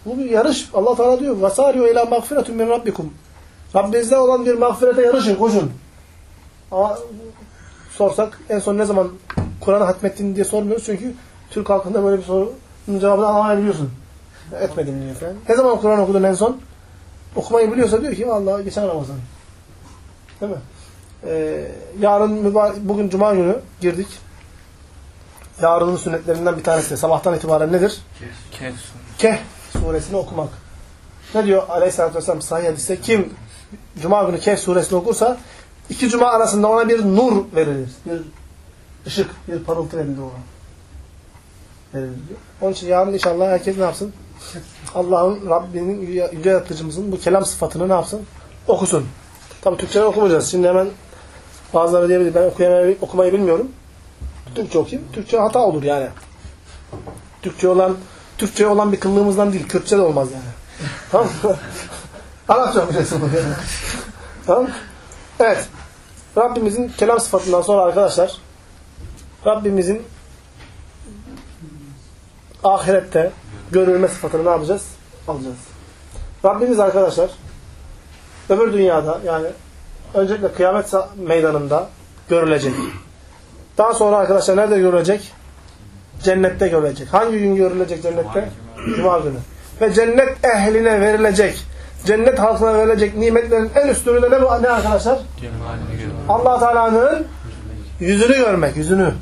Bu bir yarış. Allah Teala diyor: "Vasariu ila mağfiretun min rabbikum." Rabbinizden olan bir mağfirete yarışın, koşun. Ama sorsak en son ne zaman Kur'an'ı hatmettin diye sormuyoruz. Çünkü Türk halkında böyle bir sorunun cevabını alamayabiliyorsun. Etmedim diyor falan. Ne zaman Kur'an okudun en son? Okumayı biliyorsa diyor ki vallahi geçen Ramazan. Değil mi? Ee, yarın bugün Cuma günü girdik. Yarının sünnetlerinden bir tanesi de sabahtan itibaren nedir? Kes. Kehf suresini okumak. Ne diyor Aleyhisselatü Vesselam sahih hadiste? Kim Cuma günü Kehf suresini okursa iki Cuma arasında ona bir nur verilir. Bir ışık, bir parıltı verilir ona. Verilir. Onun için yarın inşallah herkes ne yapsın? Allah'ın, Rabbinin, yüce yaratıcımızın bu kelam sıfatını ne yapsın? Okusun. Tabi Türkçe'den okumayacağız. Şimdi hemen bazıları diyebilir ben okuyamayı, okumayı bilmiyorum. Türkçe okuyayım. Türkçe hata olur yani. Türkçe olan Türkçe olan bir kıllığımızdan değil, Kürtçe de olmaz yani. tamam? Arapça bilesin bunu tamam? Evet. Rabbimizin kelam sıfatından sonra arkadaşlar Rabbimizin ahirette görülme sıfatını ne yapacağız? Alacağız. Rabbimiz arkadaşlar öbür dünyada yani öncelikle kıyamet meydanında görülecek. Daha sonra arkadaşlar nerede görülecek? Cennette görülecek. Hangi gün görülecek cennette? Cuma günü. Ve cennet ehline verilecek, cennet halkına verilecek nimetlerin en üstünü de ne, bu- ne arkadaşlar? Allah Teala'nın yüzünü görmek, yüzünü.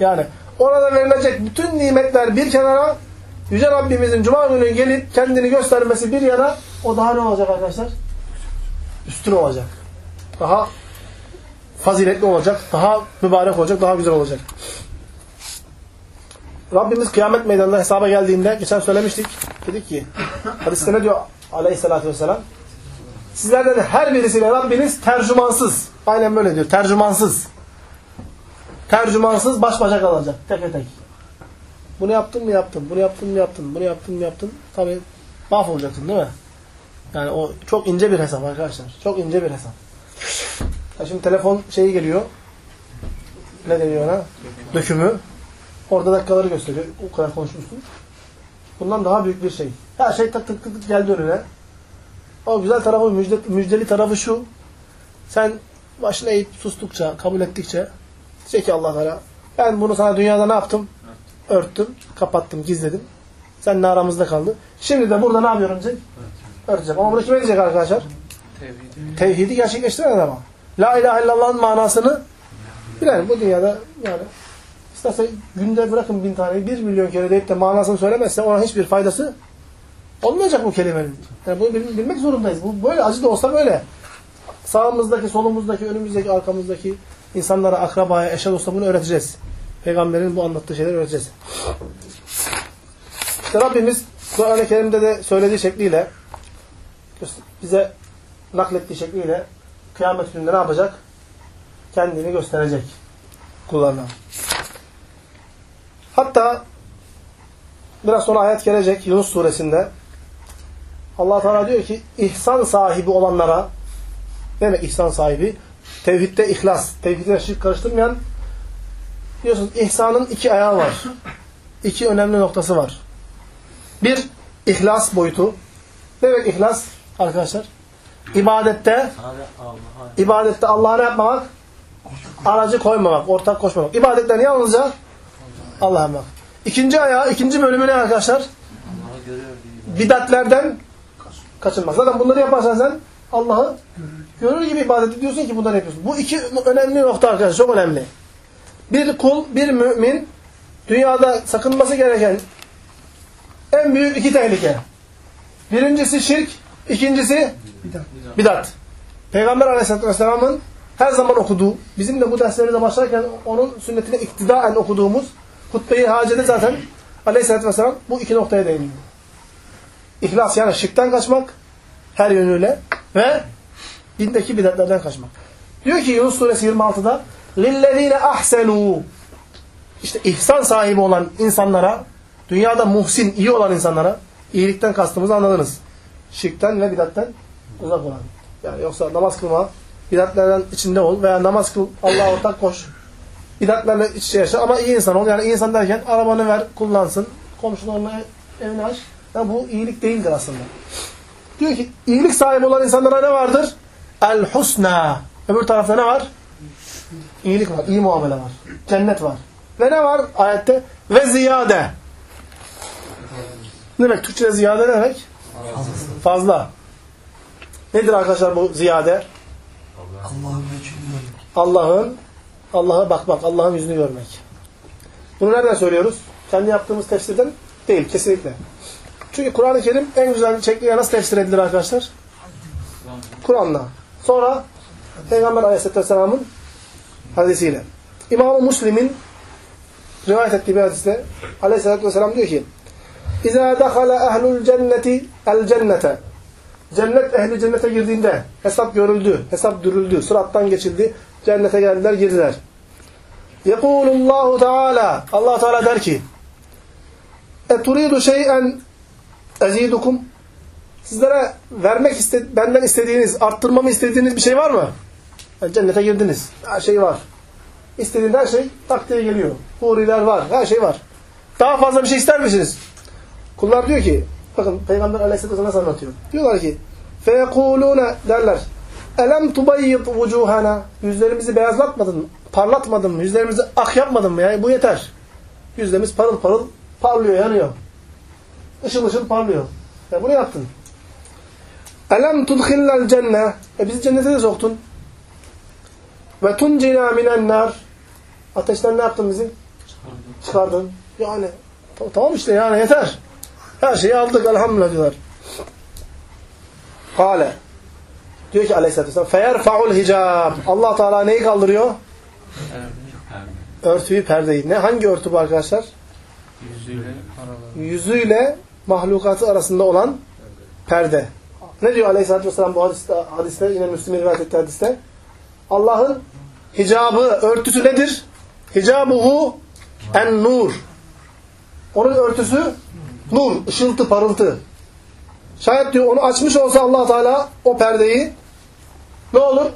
Yani orada verilecek bütün nimetler bir kenara, Yüce Rabbimizin Cuma günü gelip kendini göstermesi bir yana, o daha ne olacak arkadaşlar? üstün olacak. Daha faziletli olacak, daha mübarek olacak, daha güzel olacak. Rabbimiz kıyamet meydanında hesaba geldiğinde, geçen söylemiştik, dedik ki, hadiste ne diyor aleyhissalatü vesselam? Sizlerden her birisiyle Rabbiniz tercümansız. Aynen böyle diyor, tercümansız. Tercümansız baş başa kalacak, tek tek. Bunu yaptın mı yaptın, bunu yaptın mı yaptın, bunu yaptın mı yaptın. Tabi mahvolacaksın değil mi? Yani o çok ince bir hesap arkadaşlar. Çok ince bir hesap. Ya şimdi telefon şeyi geliyor. Ne deniyor ona? Dökümü. Orada dakikaları gösteriyor. O kadar konuşmuşsun. Bundan daha büyük bir şey. Her şey tık tık tık tık geldi önüne. O güzel tarafı, müjde, müjdeli tarafı şu. Sen başına eğip sustukça, kabul ettikçe diyecek ki Allah Teala ben bunu sana dünyada ne yaptım? Örttüm, kapattım, gizledim. Seninle aramızda kaldı. Şimdi de burada ne yapıyorum diyecek? Örteceğim. Ama bunu kime diyecek arkadaşlar? Tevhidi gerçekleştiren ama. La ilahe illallah'ın manasını bilen bu dünyada yani isterse günde bırakın bin tane, bir milyon kere deyip de manasını söylemezse ona hiçbir faydası olmayacak bu kelimenin. Yani bunu bil- bilmek zorundayız. Bu böyle acı da olsa böyle. Sağımızdaki, solumuzdaki, önümüzdeki, arkamızdaki insanlara, akrabaya, eşe dosta bunu öğreteceğiz. Peygamberin bu anlattığı şeyleri öğreteceğiz. İşte Rabbimiz Kur'an-ı Kerim'de de söylediği şekliyle bize naklettiği şekliyle kıyamet gününde ne yapacak? Kendini gösterecek kullarına. Hatta biraz sonra ayet gelecek Yunus suresinde allah Teala diyor ki ihsan sahibi olanlara ne demek ihsan sahibi? Tevhidde ihlas, tevhidde şirk karıştırmayan biliyorsunuz ihsanın iki ayağı var. İki önemli noktası var. Bir, ihlas boyutu. Ne demek ihlas arkadaşlar? İbadette ibadette Allah'a ne yapmamak? Aracı koymamak, ortak koşmamak. İbadetler yalnızca Allah'a yapmak. İkinci ayağı, ikinci bölümü ne arkadaşlar? Bidatlerden kaçınmak. Zaten bunları yaparsan sen Allah'ı görür gibi ibadet ediyorsun ki bunları yapıyorsun. Bu iki önemli nokta arkadaşlar, çok önemli. Bir kul, bir mümin dünyada sakınması gereken en büyük iki tehlike. Birincisi şirk, ikincisi Bidat. Peygamber Aleyhisselatü Vesselam'ın her zaman okuduğu, bizim de bu derslerimize başlarken onun sünnetine iktidaen okuduğumuz hutbeyi hacede zaten Aleyhisselatü Vesselam bu iki noktaya değiniyor. İhlas yani şirkten kaçmak her yönüyle ve dindeki bidatlerden kaçmak. Diyor ki Yunus suresi 26'da لِلَّذ۪ينَ ahsenu işte ihsan sahibi olan insanlara dünyada muhsin, iyi olan insanlara iyilikten kastımızı anladınız. Şirkten ve bidatten uzak olan. Yani yoksa namaz kılma, bidatlerden içinde ol veya namaz kıl, Allah'a ortak koş. Bidatlerle iç içe yaşa ama iyi insan ol. Yani iyi insan derken arabanı ver, kullansın. Komşularına evini aç. Yani bu iyilik değildir aslında. Diyor ki iyilik sahibi olan insanlara ne vardır? El husna. Öbür tarafta ne var? İyilik var, iyi muamele var. Cennet var. Ve ne var ayette? Ve ziyade. Ne demek? Türkçe'de ziyade ne demek? Fazla. Nedir arkadaşlar bu ziyade? Allah'ın Allah'a bakmak, Allah'ın yüzünü görmek. Bunu nereden söylüyoruz? Kendi yaptığımız tefsirden değil, kesinlikle. Çünkü Kur'an-ı Kerim en güzel şekliyle nasıl tefsir edilir arkadaşlar? Kur'an'la. Sonra Peygamber Aleyhisselatü Vesselam'ın hadisiyle. İmam-ı Müslim'in rivayet ettiği bir hadiste Aleyhisselatü Vesselam diyor ki dekhala ehlul cenneti el cennete Cennet ehli cennete girdiğinde hesap görüldü, hesap dürüldü, sırattan geçildi, cennete geldiler, girdiler. Yekulullahu Teala Allah Teala der ki Eturidu şey'en Ezidukum. Sizlere vermek istedi, benden istediğiniz, arttırmamı istediğiniz bir şey var mı? Yani cennete girdiniz. Her şey var. İstediğin her şey taktiğe geliyor. Huriler var. Her şey var. Daha fazla bir şey ister misiniz? Kullar diyor ki, bakın Peygamber Aleyhisselatü nasıl anlatıyor. Diyorlar ki, feyekulûne derler. Elem tubayyit vucuhana. Yüzlerimizi beyazlatmadın mı? Parlatmadın mı? Yüzlerimizi ak yapmadın mı? Yani bu yeter. Yüzlerimiz parıl parıl parlıyor, yanıyor. Işıl ışıl parlıyor. Ya bunu yaptın. Elem tudhillel cenne E bizi cennete de soktun. Ve tuncina minen nar Ateşten ne yaptın bizi? Çıkardın. Yani tamam işte yani yeter. Her şeyi aldık elhamdülillah diyorlar. Kale Diyor ki aleyhissalatü vesselam feyerfa'ul hicab. Allah Teala neyi kaldırıyor? Örtüyü, perdeyi. Ne? Hangi örtü bu arkadaşlar? Yüzüyle Yüzüyle mahlukatı arasında olan perde. Ne diyor aleyhissalatü vesselam bu hadiste, hadiste yine Müslim'in rivayet ettiği hadiste? Allah'ın hicabı, örtüsü nedir? Hicabuhu en nur. Onun örtüsü nur, ışıltı, parıltı. Şayet diyor onu açmış olsa allah Teala o perdeyi ne olur?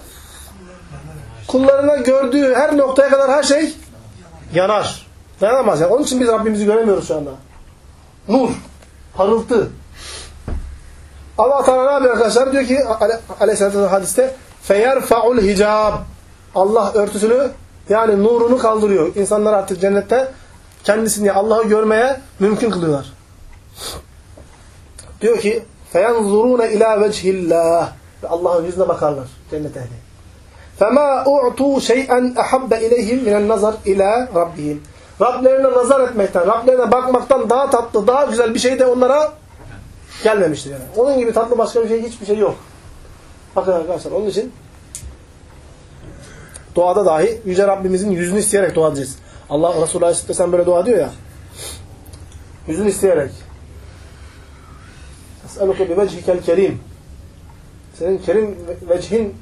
Kullarına gördüğü her noktaya kadar her şey yanar. Dayanamaz yani. Onun için biz Rabbimizi göremiyoruz şu anda. Nur, parıltı. Allah Teala ne yapıyor arkadaşlar? Diyor ki ale- aleyhissalatü vesselam hadiste feyerfa'ul hicab. Allah örtüsünü yani nurunu kaldırıyor. İnsanlar artık cennette kendisini Allah'ı görmeye mümkün kılıyorlar. Diyor ki فَيَنْظُرُونَ ila vechillah. Ve Allah'ın yüzüne bakarlar cennet ehli. فَمَا اُعْتُوا شَيْئًا اَحَبَّ اِلَيْهِمْ مِنَ النَّظَرِ ila Rabbihim. Rablerine nazar etmekten, Rablerine bakmaktan daha tatlı, daha güzel bir şey de onlara gelmemiştir yani. Onun gibi tatlı başka bir şey, hiçbir şey yok. Bakın arkadaşlar, onun için duada dahi Yüce Rabbimizin yüzünü isteyerek dua edeceğiz. Allah Resulü Aleyhisselam böyle dua diyor ya. Yüzünü isteyerek. Es'eluke bi vecihikel kerim. Senin kerim vecihin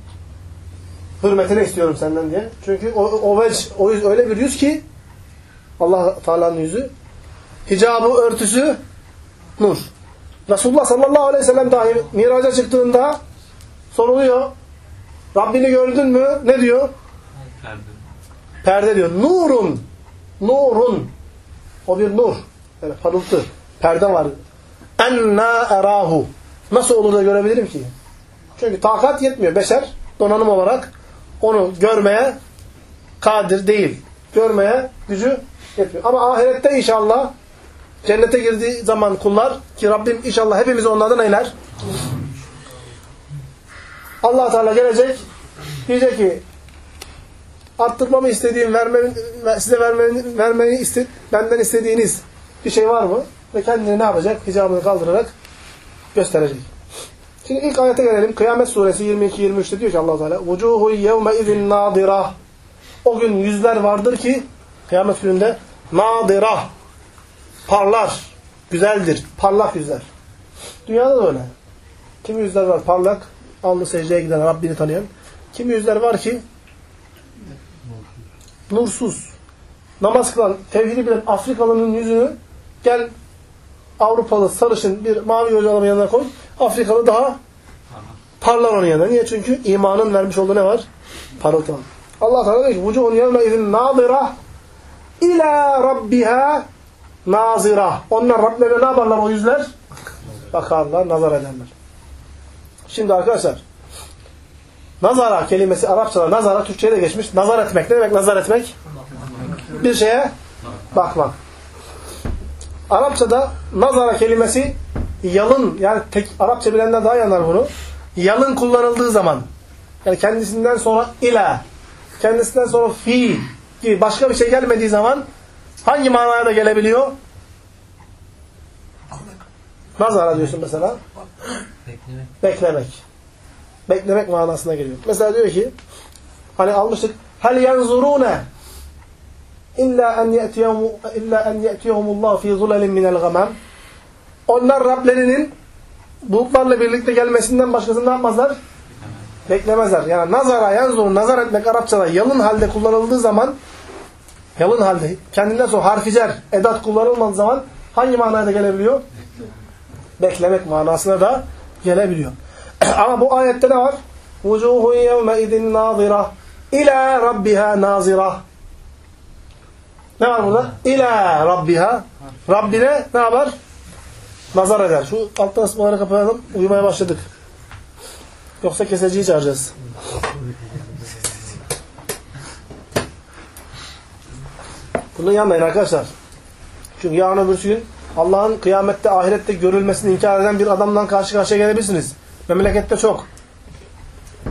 hürmetine istiyorum senden diye. Çünkü o, o vec, o yüz öyle bir yüz ki Allah Teala'nın yüzü hicabı, örtüsü nur. Resulullah sallallahu aleyhi ve sellem dahi miraca çıktığında soruluyor. Rabbini gördün mü? Ne diyor? perde. Perde diyor. Nurun. Nurun. O bir nur. Yani parıltı. Perde var. Enna erahu. Nasıl olur da görebilirim ki? Çünkü takat yetmiyor. Beşer donanım olarak onu görmeye kadir değil. Görmeye gücü yetmiyor. Ama ahirette inşallah cennete girdiği zaman kullar ki Rabbim inşallah hepimizi onlardan eyler. allah Teala gelecek diyecek ki arttırmamı istediğim, vermemi, size vermeni, vermeyi iste, benden istediğiniz bir şey var mı? Ve kendini ne yapacak? Hicabını kaldırarak gösterecek. Şimdi ilk ayete gelelim. Kıyamet suresi 22-23'te diyor ki allah Teala وُجُوهُ يَوْمَ اِذٍ نَادِرَةً O gün yüzler vardır ki kıyamet gününde nadira parlar, güzeldir, parlak yüzler. Dünyada da öyle. Kimi yüzler var parlak, alnı secdeye giden, Rabbini tanıyan. Kimi yüzler var ki nursuz. Namaz kılan, tevhidi bilen Afrikalının yüzünü gel Avrupalı sarışın bir mavi gözlü adamın yanına koy. Afrikalı daha parlar onun yanına. Niye? Çünkü imanın vermiş olduğu ne var? Parıltı var. Allah Teala diyor ki vücuhun yevme izin nazira ila rabbiha nazira. Onlar Rablerine ne yaparlar o yüzler? Bakarlar, nazar ederler. Şimdi arkadaşlar nazara kelimesi Arapçada nazara Türkçe'ye de geçmiş. Nazar etmek ne demek nazar etmek? Bir şeye bakmak. Arapçada nazara kelimesi yalın yani tek Arapça bilenler daha iyi anlar bunu. Yalın kullanıldığı zaman yani kendisinden sonra ila kendisinden sonra fi gibi başka bir şey gelmediği zaman hangi manaya da gelebiliyor? Nazara diyorsun mesela. Beklemek. Beklemek. Beklemek manasına geliyor. Mesela diyor ki hani almıştık hel yanzurune illa en ye'tiyehum illa en ye'tiyehumullah fi zulalin minel gamam. Onlar Rablerinin bulutlarla birlikte gelmesinden başkasını ne yapmazlar? Beklemezler. Yani nazara yanzur nazar etmek Arapçada yalın halde kullanıldığı zaman yalın halde kendinden sonra harficer edat kullanılmadığı zaman hangi manaya da gelebiliyor? Beklemek manasına da gelebiliyor. Ama bu ayette ne var? Yevme idin nazira ila rabbiha nazira. Ne var burada? İla rabbiha. Rabbine ne yapar? Nazar eder. Şu alttan ısmaları kapatalım. Uyumaya başladık. Yoksa keseciyi çağıracağız. Bunu yanmayın arkadaşlar. Çünkü yarın öbürsü gün Allah'ın kıyamette, ahirette görülmesini inkar eden bir adamdan karşı karşıya gelebilirsiniz. Memlekette çok.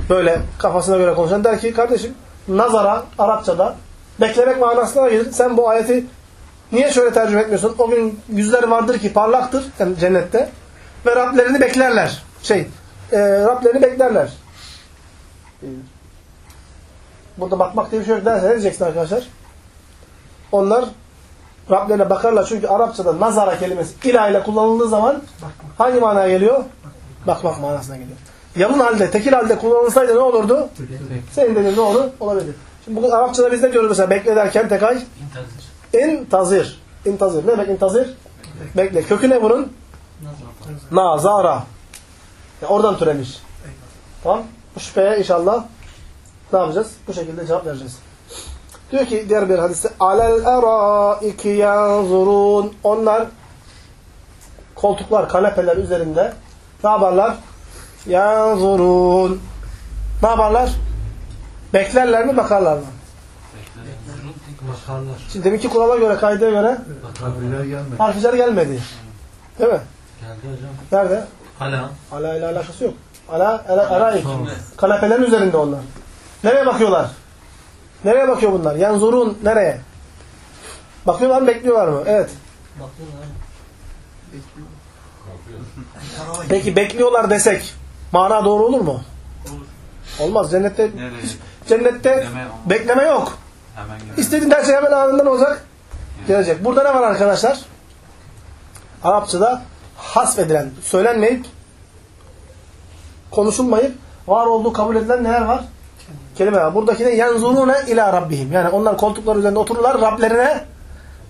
Böyle kafasına göre konuşan der ki kardeşim nazara Arapçada beklemek manasına gelir. Sen bu ayeti niye şöyle tercüme etmiyorsun? O gün yüzler vardır ki parlaktır yani cennette ve Rablerini beklerler. Şey, e, Rablerini beklerler. Burada bakmak diye bir şey yok derse ne diyeceksin arkadaşlar? Onlar Rablerine bakarlar çünkü Arapçada nazara kelimesi ila ile kullanıldığı zaman hangi manaya geliyor? Bakmak manasına geliyor. Yalın halde, tekil halde kullanılsaydı ne olurdu? Senin dediğin ne olur? Olabilir. Şimdi bugün Arapçada biz ne diyoruz mesela bekle derken tekay? İntazir. İntazir. İntazir. Ne demek intazir? Bekle. Kökü ne bunun? Nazara. Yani oradan türemiş. Tamam. Bu şüpheye inşallah ne yapacağız? Bu şekilde cevap vereceğiz. Diyor ki diğer bir hadiste alel eraiki yanzurun onlar koltuklar, kanepeler üzerinde ne yaparlar? Yanzurun. Ne yaparlar? Beklerler mi, bakarlar mı? Bakarlar. Şimdi deminki kurala göre, kaideye göre Kabiler gelmedi. harfler gelmedi. Değil mi? Geldi hocam. Nerede? Hala. Ala ile alakası yok. Ala, ala, araik. Kanepelerin üzerinde onlar. Nereye bakıyorlar? Nereye bakıyor bunlar? Yanzurun nereye? Bakıyorlar mı, bekliyorlar mı? Evet. Peki bekliyorlar desek mana doğru olur mu? Olur. Olmaz. Cennette Nereye? cennette Bekleme bekleme yok. İstediğin her şey hemen anında ne olacak? Gelecek. Burada ne var arkadaşlar? Arapçada hasfedilen, söylenmeyip, konuşulmayıp, var olduğu kabul edilen neler var? Kelime var. Buradaki de yenzurune ila rabbihim. Yani onlar koltuklar üzerinde otururlar, Rablerine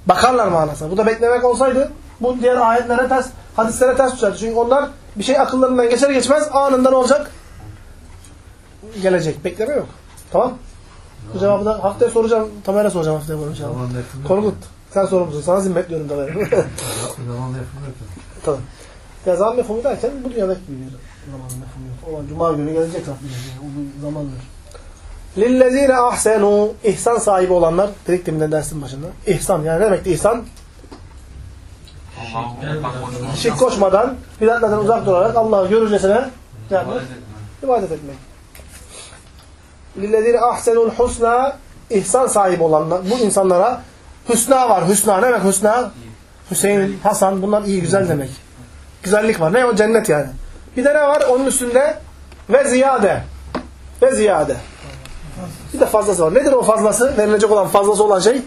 bakarlar manasına. Bu da beklemek olsaydı, bu diğer ayetlere ters, hadislere ters düşerdi. Çünkü onlar bir şey akıllarından geçer geçmez anında ne olacak? Gelecek. Bekleme yok. Tamam? Bu cevabı da haftaya soracağım. Tamer'e soracağım haftaya bunu inşallah. Korkut. Sen sorumlusun. Sana zimmetliyorum Tamer. Zaman lafım yok. tamam. Ya zaman mefhumu derken bu dünyadaki bir zaman mefhumu yok. Olan cuma günü gelecek Rabbimiz. Yani. O bir zamandır. Lillezine ahsenu ihsan sahibi olanlar dedik deminden dersin başında. İhsan yani ne demekti ihsan? Şirk koşmadan, bidatlerden uzak durarak Allah'ı görürcesine ne yapmak? İbadet etmek. Lillezine ahsenul husna ihsan sahibi olanlar bu insanlara hüsna var. Hüsna ne demek hüsna? Hüseyin, Hasan bunlar iyi güzel demek. Güzellik var. Ne o? Cennet yani. Bir de ne var? Onun üstünde ve ziyade. Ve ziyade. Bir de fazlası var. Nedir o fazlası? Verilecek olan fazlası olan şey?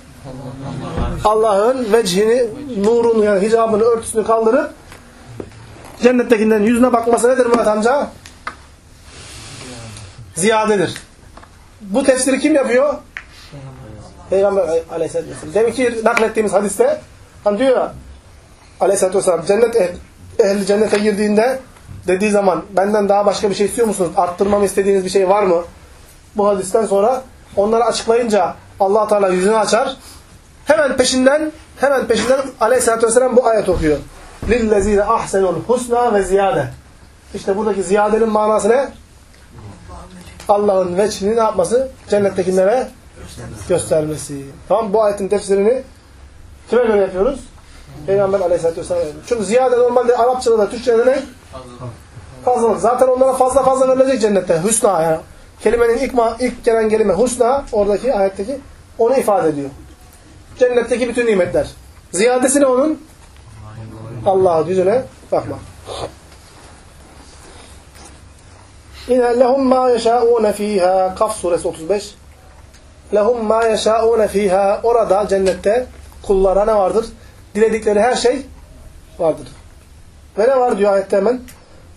Allah'ın vecihini, nurunu yani hicabını, örtüsünü kaldırıp cennettekinden yüzüne bakması nedir Murat amca? Ziyadedir. Bu tefsiri kim yapıyor? Peygamber aleyhisselatü vesselam. Demek ki naklettiğimiz hadiste hani diyor ya aleyhisselatü vesselam cennet ehli, ehli cennete girdiğinde dediği zaman benden daha başka bir şey istiyor musunuz? Arttırmamı istediğiniz bir şey var mı? Bu hadisten sonra onları açıklayınca allah Teala yüzünü açar. Hemen peşinden hemen peşinden aleyhisselatü vesselam bu ayet okuyor. لِلَّذ۪ينَ ahsenul husna ve ziyade. İşte buradaki ziyadenin manası ne? Allah'ın veçhini ne yapması? Cennettekilere göstermesi. Tamam bu ayetin tefsirini kime göre yapıyoruz? Peygamber aleyhissalatü vesselam. Çünkü ziyade normalde Arapçada da Türkçe'de ne? Fazlalık. Zaten onlara fazla fazla verilecek cennette. Hüsna yani. Kelimenin ilk, ilk gelen kelime husna oradaki ayetteki onu ifade ediyor. Cennetteki bütün nimetler. Ziyadesi ne onun? Allah'a yüzüne bakmak. Yine lehum ma yeşâûne fîhâ Kaf suresi 35 lehum ma yeşâûne fîhâ orada cennette kullara ne vardır? Diledikleri her şey vardır. Ve ne var diyor ayette hemen?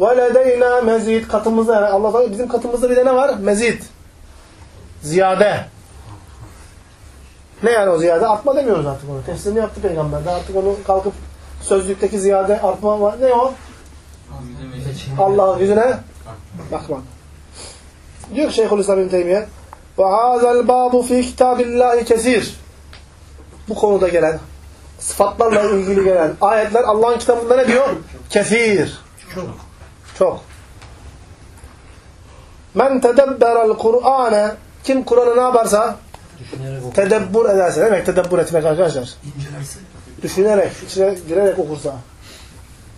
وَلَدَيْنَا mezid katımızda yani Allah Teala bizim katımızda bir de ne var? Mezid. Ziyade. Ne yani o ziyade? Artma demiyoruz artık onu. Tefsirini yaptı peygamber. Daha artık onu kalkıp sözlükteki ziyade artma var. Ne o? Allah'ın yüzüne bakmak. Diyor Şeyhülislam İbn Teymiye وَهَذَا الْبَابُ فِي كِتَابِ اللّٰهِ kesir. Bu konuda gelen, sıfatlarla ilgili gelen ayetler Allah'ın kitabında ne diyor? Kesir. Çok. Çok. Men tedebberel Kur'ane kim Kur'an'ı ne yaparsa tedebbür ederse. Ne demek tedebbür etmek arkadaşlar? İncelerse. Düşünerek, içine girerek okursa.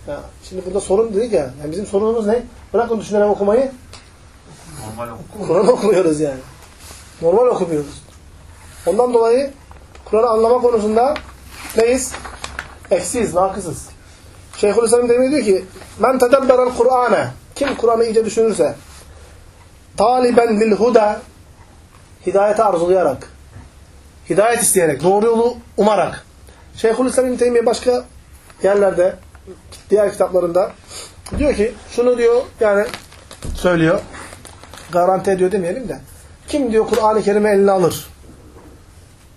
Ya, şimdi burada sorun dedik ya. Yani bizim sorunumuz ne? Bırakın düşünerek okumayı. Kur'an okumuyoruz yani. Normal okumuyoruz. Ondan dolayı Kur'an'ı anlama konusunda neyiz? Eksiyiz, nakısız. Şeyhülislam Teymiye diyor ki Men tedebberel Kur'ane Kim Kur'an'ı iyice düşünürse taliben lil huda hidayete arzulayarak hidayet isteyerek, doğru yolu umarak. Şeyhülislam İbn başka yerlerde diğer kitaplarında diyor ki şunu diyor yani söylüyor. Garanti ediyor demeyelim de. Kim diyor Kur'an-ı Kerim'i eline alır?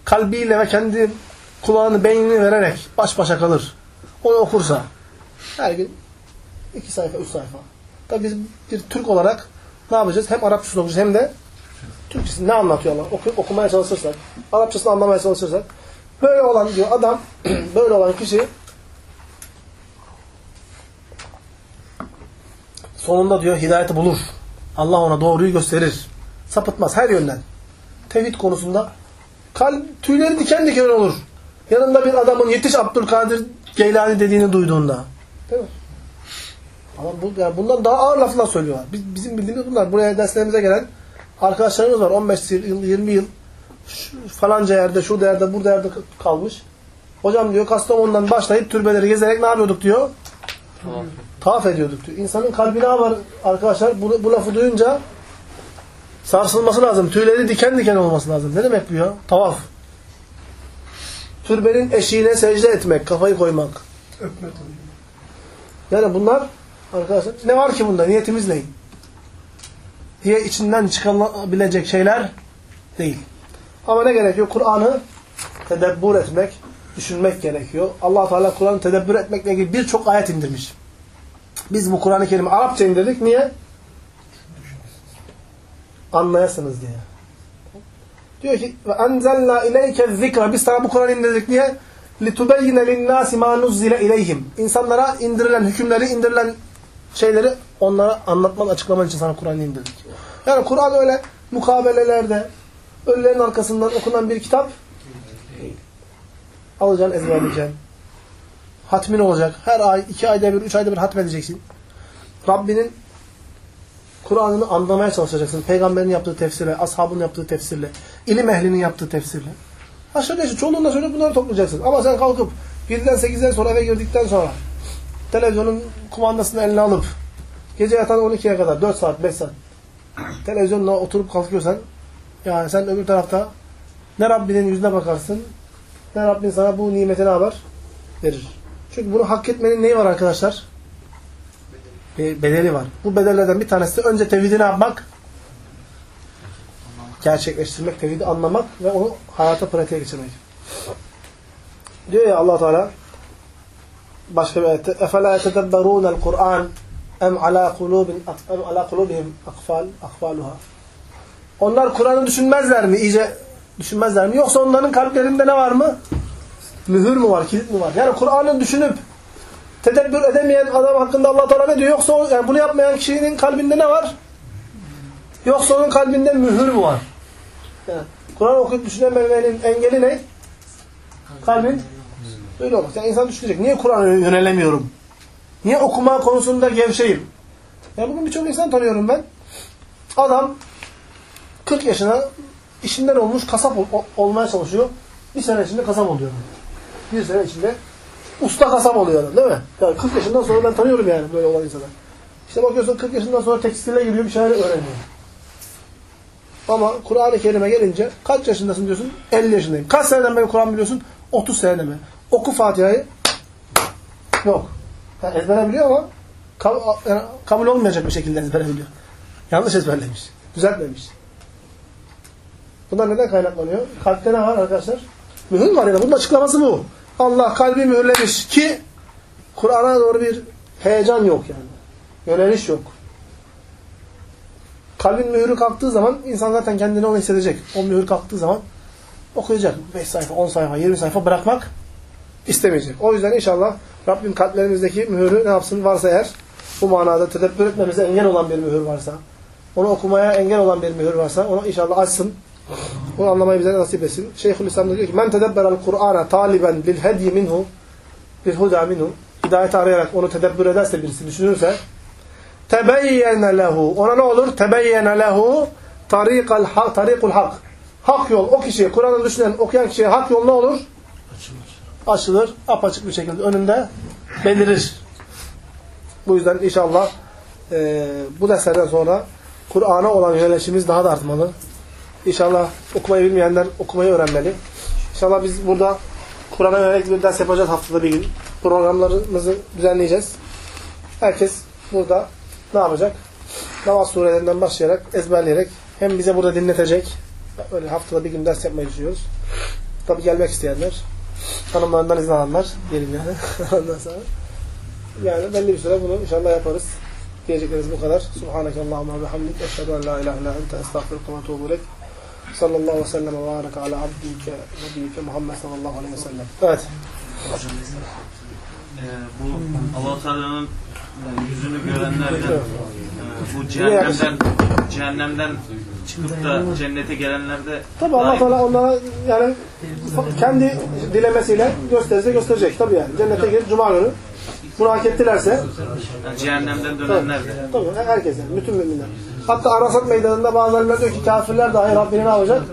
Kalbiyle ve kendi kulağını, beynini vererek baş başa kalır. Onu okursa her gün iki sayfa, üç sayfa. Tabi biz bir Türk olarak ne yapacağız? Hem Arapçasını okuyacağız hem de Türkçesini ne anlatıyor Allah? Oku, okumaya çalışırsak, Arapçasını anlamaya çalışırsak böyle olan diyor adam, böyle olan kişi sonunda diyor hidayeti bulur. Allah ona doğruyu gösterir. Sapıtmaz her yönden. Tevhid konusunda kalp tüyleri diken diken olur. Yanında bir adamın yetiş Abdülkadir Geylani dediğini duyduğunda. Değil mi? Ama bu, yani bundan daha ağır laflar söylüyorlar. Biz, bizim bildiğimiz bunlar. Buraya derslerimize gelen arkadaşlarımız var. 15 yıl, 20 yıl şu falanca yerde, şurada yerde, burada yerde kalmış. Hocam diyor Kastamonu'dan başlayıp türbeleri gezerek ne yapıyorduk diyor? Tavaf ediyorduk diyor. İnsanın kalbine var arkadaşlar. Bu, bu lafı duyunca sarsılması lazım. Tüyleri diken diken olması lazım. Ne demek bu ya? Tavaf. Türbenin eşiğine secde etmek, kafayı koymak. Yani bunlar arkadaşlar ne var ki bunda? Niyetimiz ne? Diye içinden çıkabilecek şeyler değil. Ama ne gerekiyor? Kur'an'ı tedebbür etmek, düşünmek gerekiyor. allah Teala Kur'an'ı tedebbür etmekle ilgili birçok ayet indirmiş. Biz bu Kur'an-ı Kerim'i Arapça indirdik. Niye? Anlayasınız diye. Diyor ki ve enzelna ileyke zikra biz sana bu Kur'an'ı indirdik niye? Litubeyyine linnâsi mâ nuzzile ileyhim. İnsanlara indirilen hükümleri, indirilen şeyleri onlara anlatman, açıklaman için sana Kur'an'ı indirdik. Yani Kur'an öyle mukabelelerde, ölülerin arkasından okunan bir kitap. Alacaksın, ezberleyeceksin. Hatmin olacak. Her ay, iki ayda bir, üç ayda bir hatmedeceksin. Rabbinin Kur'an'ını anlamaya çalışacaksın. Peygamberin yaptığı tefsirle, ashabın yaptığı tefsirle, ilim ehlinin yaptığı tefsirle. Aşağıda işte çoluğunla çocuk bunları toplayacaksın. Ama sen kalkıp 7'den 8'den sonra eve girdikten sonra televizyonun kumandasını eline alıp gece yatan 12'ye kadar 4 saat 5 saat televizyonla oturup kalkıyorsan yani sen öbür tarafta ne Rabbinin yüzüne bakarsın ne Rabbin sana bu nimeti ne yapar? Verir. Çünkü bunu hak etmenin neyi var arkadaşlar? Bir bedeli var. Bu bedellerden bir tanesi önce tevhidi ne yapmak? Gerçekleştirmek, tevhidi anlamak ve onu hayata pratiğe geçirmek. Diyor ya allah Teala başka bir ayette اَفَلَا يَتَدَبَّرُونَ الْقُرْآنِ اَمْ عَلَى قُلُوبٍ اَمْ عَلَى قُلُوبِهِمْ اَقْفَالُ اَقْفَالُهَا Onlar Kur'an'ı düşünmezler mi? İyice düşünmezler mi? Yoksa onların kalplerinde ne var mı? Mühür mü var? Kilit mi var? Yani Kur'an'ı düşünüp tedebbür edemeyen adam hakkında allah Teala ne diyor? Yoksa o, yani bunu yapmayan kişinin kalbinde ne var? Yoksa onun kalbinde mühür mü var? Yani Kur'an okuyup düşünememenin engeli ne? Kalbin böyle olmak. Yani insan düşünecek. Niye Kur'an'a yönelemiyorum? Niye okuma konusunda gevşeyim? Ya bugün birçok insan tanıyorum ben. Adam 40 yaşına işinden olmuş kasap ol, olmaya çalışıyor. Bir sene içinde kasap oluyor. Bir sene içinde usta kasap oluyor değil mi? Yani 40 yaşından sonra ben tanıyorum yani böyle olan insanlar. İşte bakıyorsun 40 yaşından sonra tekstile giriyor bir şeyler öğreniyor. Ama Kur'an-ı Kerim'e gelince kaç yaşındasın diyorsun? 50 yaşındayım. Kaç seneden beri Kur'an biliyorsun? 30 seneden beri. Oku Fatiha'yı. Yok. Yani ezbere biliyor ama kab yani kabul olmayacak bir şekilde ezbere biliyor. Yanlış ezberlemiş. Düzeltmemiş. Bunlar neden kaynaklanıyor? Kalpte ne var arkadaşlar? Mühür var ya. Bunun açıklaması bu. Allah kalbi mühürlemiş ki Kur'an'a doğru bir heyecan yok yani. Yöneliş yok. Kalbin mühürü kalktığı zaman insan zaten kendini onu hissedecek. O mühür kalktığı zaman okuyacak. 5 sayfa, 10 sayfa, 20 sayfa bırakmak istemeyecek. O yüzden inşallah Rabbim kalplerimizdeki mühürü ne yapsın varsa eğer bu manada tedebbür etmemize engel olan bir mühür varsa onu okumaya engel olan bir mühür varsa onu inşallah açsın. Onu anlamayı bize nasip etsin. Şeyhülislam diyor ki men tedebberel Kur'ana taliben bil hedi minhu bil huda minhu hidayeti arayarak onu tedebbür ederse birisi düşünürse tebeyyene lehu. Ona ne olur? Tebeyyene lehu tarikal hak, tarikul hak. Hak yol. O kişiye, Kur'an'ı düşünen, okuyan kişiye hak yol ne olur? Açılır. Açılır. Apaçık bir şekilde önünde belirir. Bu yüzden inşallah e, bu derslerden sonra Kur'an'a olan yönelişimiz daha da artmalı. İnşallah okumayı bilmeyenler okumayı öğrenmeli. İnşallah biz burada Kur'an'a yönelik bir ders yapacağız haftada bir gün. Programlarımızı düzenleyeceğiz. Herkes burada ne yapacak? Namaz surelerinden başlayarak, ezberleyerek hem bize burada dinletecek. Öyle haftada bir gün ders yapmayı düşünüyoruz. Tabi gelmek isteyenler, hanımlarından izin alanlar gelin yani. Ondan sonra. Yani belli bir süre bunu inşallah yaparız. Diyeceklerimiz bu kadar. Subhaneke Allahümme ve hamdik. Eşhedü en la ilahe illa ente estağfirullah ve etûbü ileyk. Sallallahu aleyhi ve sellem ve baraka ala abdike nebiyike Muhammed sallallahu aleyhi ve sellem. Evet. Ee, bu Allah Teala'nın yüzünü görenlerden e, bu cehennemden cehennemden çıkıp da cennete gelenlerde Tabi Allah Teala onlara yani kendi dilemesiyle gösterirse gösterecek. Tabi yani. Cennete girip cuma günü bunu hak ettilerse yani cehennemden dönenler de. Tabii herkese, bütün müminler. Hatta Arasat meydanında bazılarına diyor ki kafirler dahi Rabbini ne yapacak?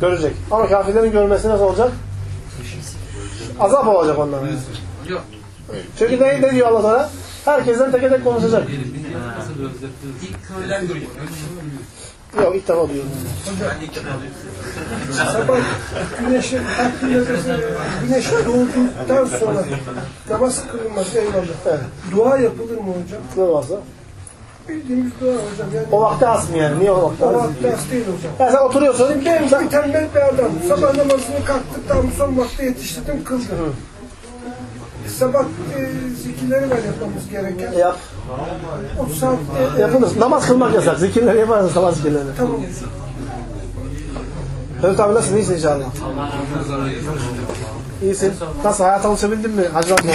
Görecek. Ama kafirlerin görmesi nasıl olacak? Azap olacak onlara. Çünkü ne, ne diyor Allah Teala? Herkesten tek tek konuşacak. Yok ilk defa diyor. Sabah güneşin güneş doğduktan sonra namaz kılınmaz eyvallah. Evet. Dua yapılır mı hocam? Ne varsa. Bildiğimiz dua hocam. Yani O vakti az mı yani? Niye o vakti o az? vakti az değil hocam. Yani sen oturuyorsun. Ben bir tembel bir adam. Sabah namazını kalktıktan son vakti yetiştirdim kıldım. Sabah e, zikirleri var yapmamız gereken. Yap. O saatte Yapılır. Namaz kılmak yasak. Zikirleri yaparsın sabah zikirlerini. tamam. Mehmet abi nasılsın? İyisin inşallah. İyisin. Nasıl? Hayata alışabildin mi? Hacıdan sonra.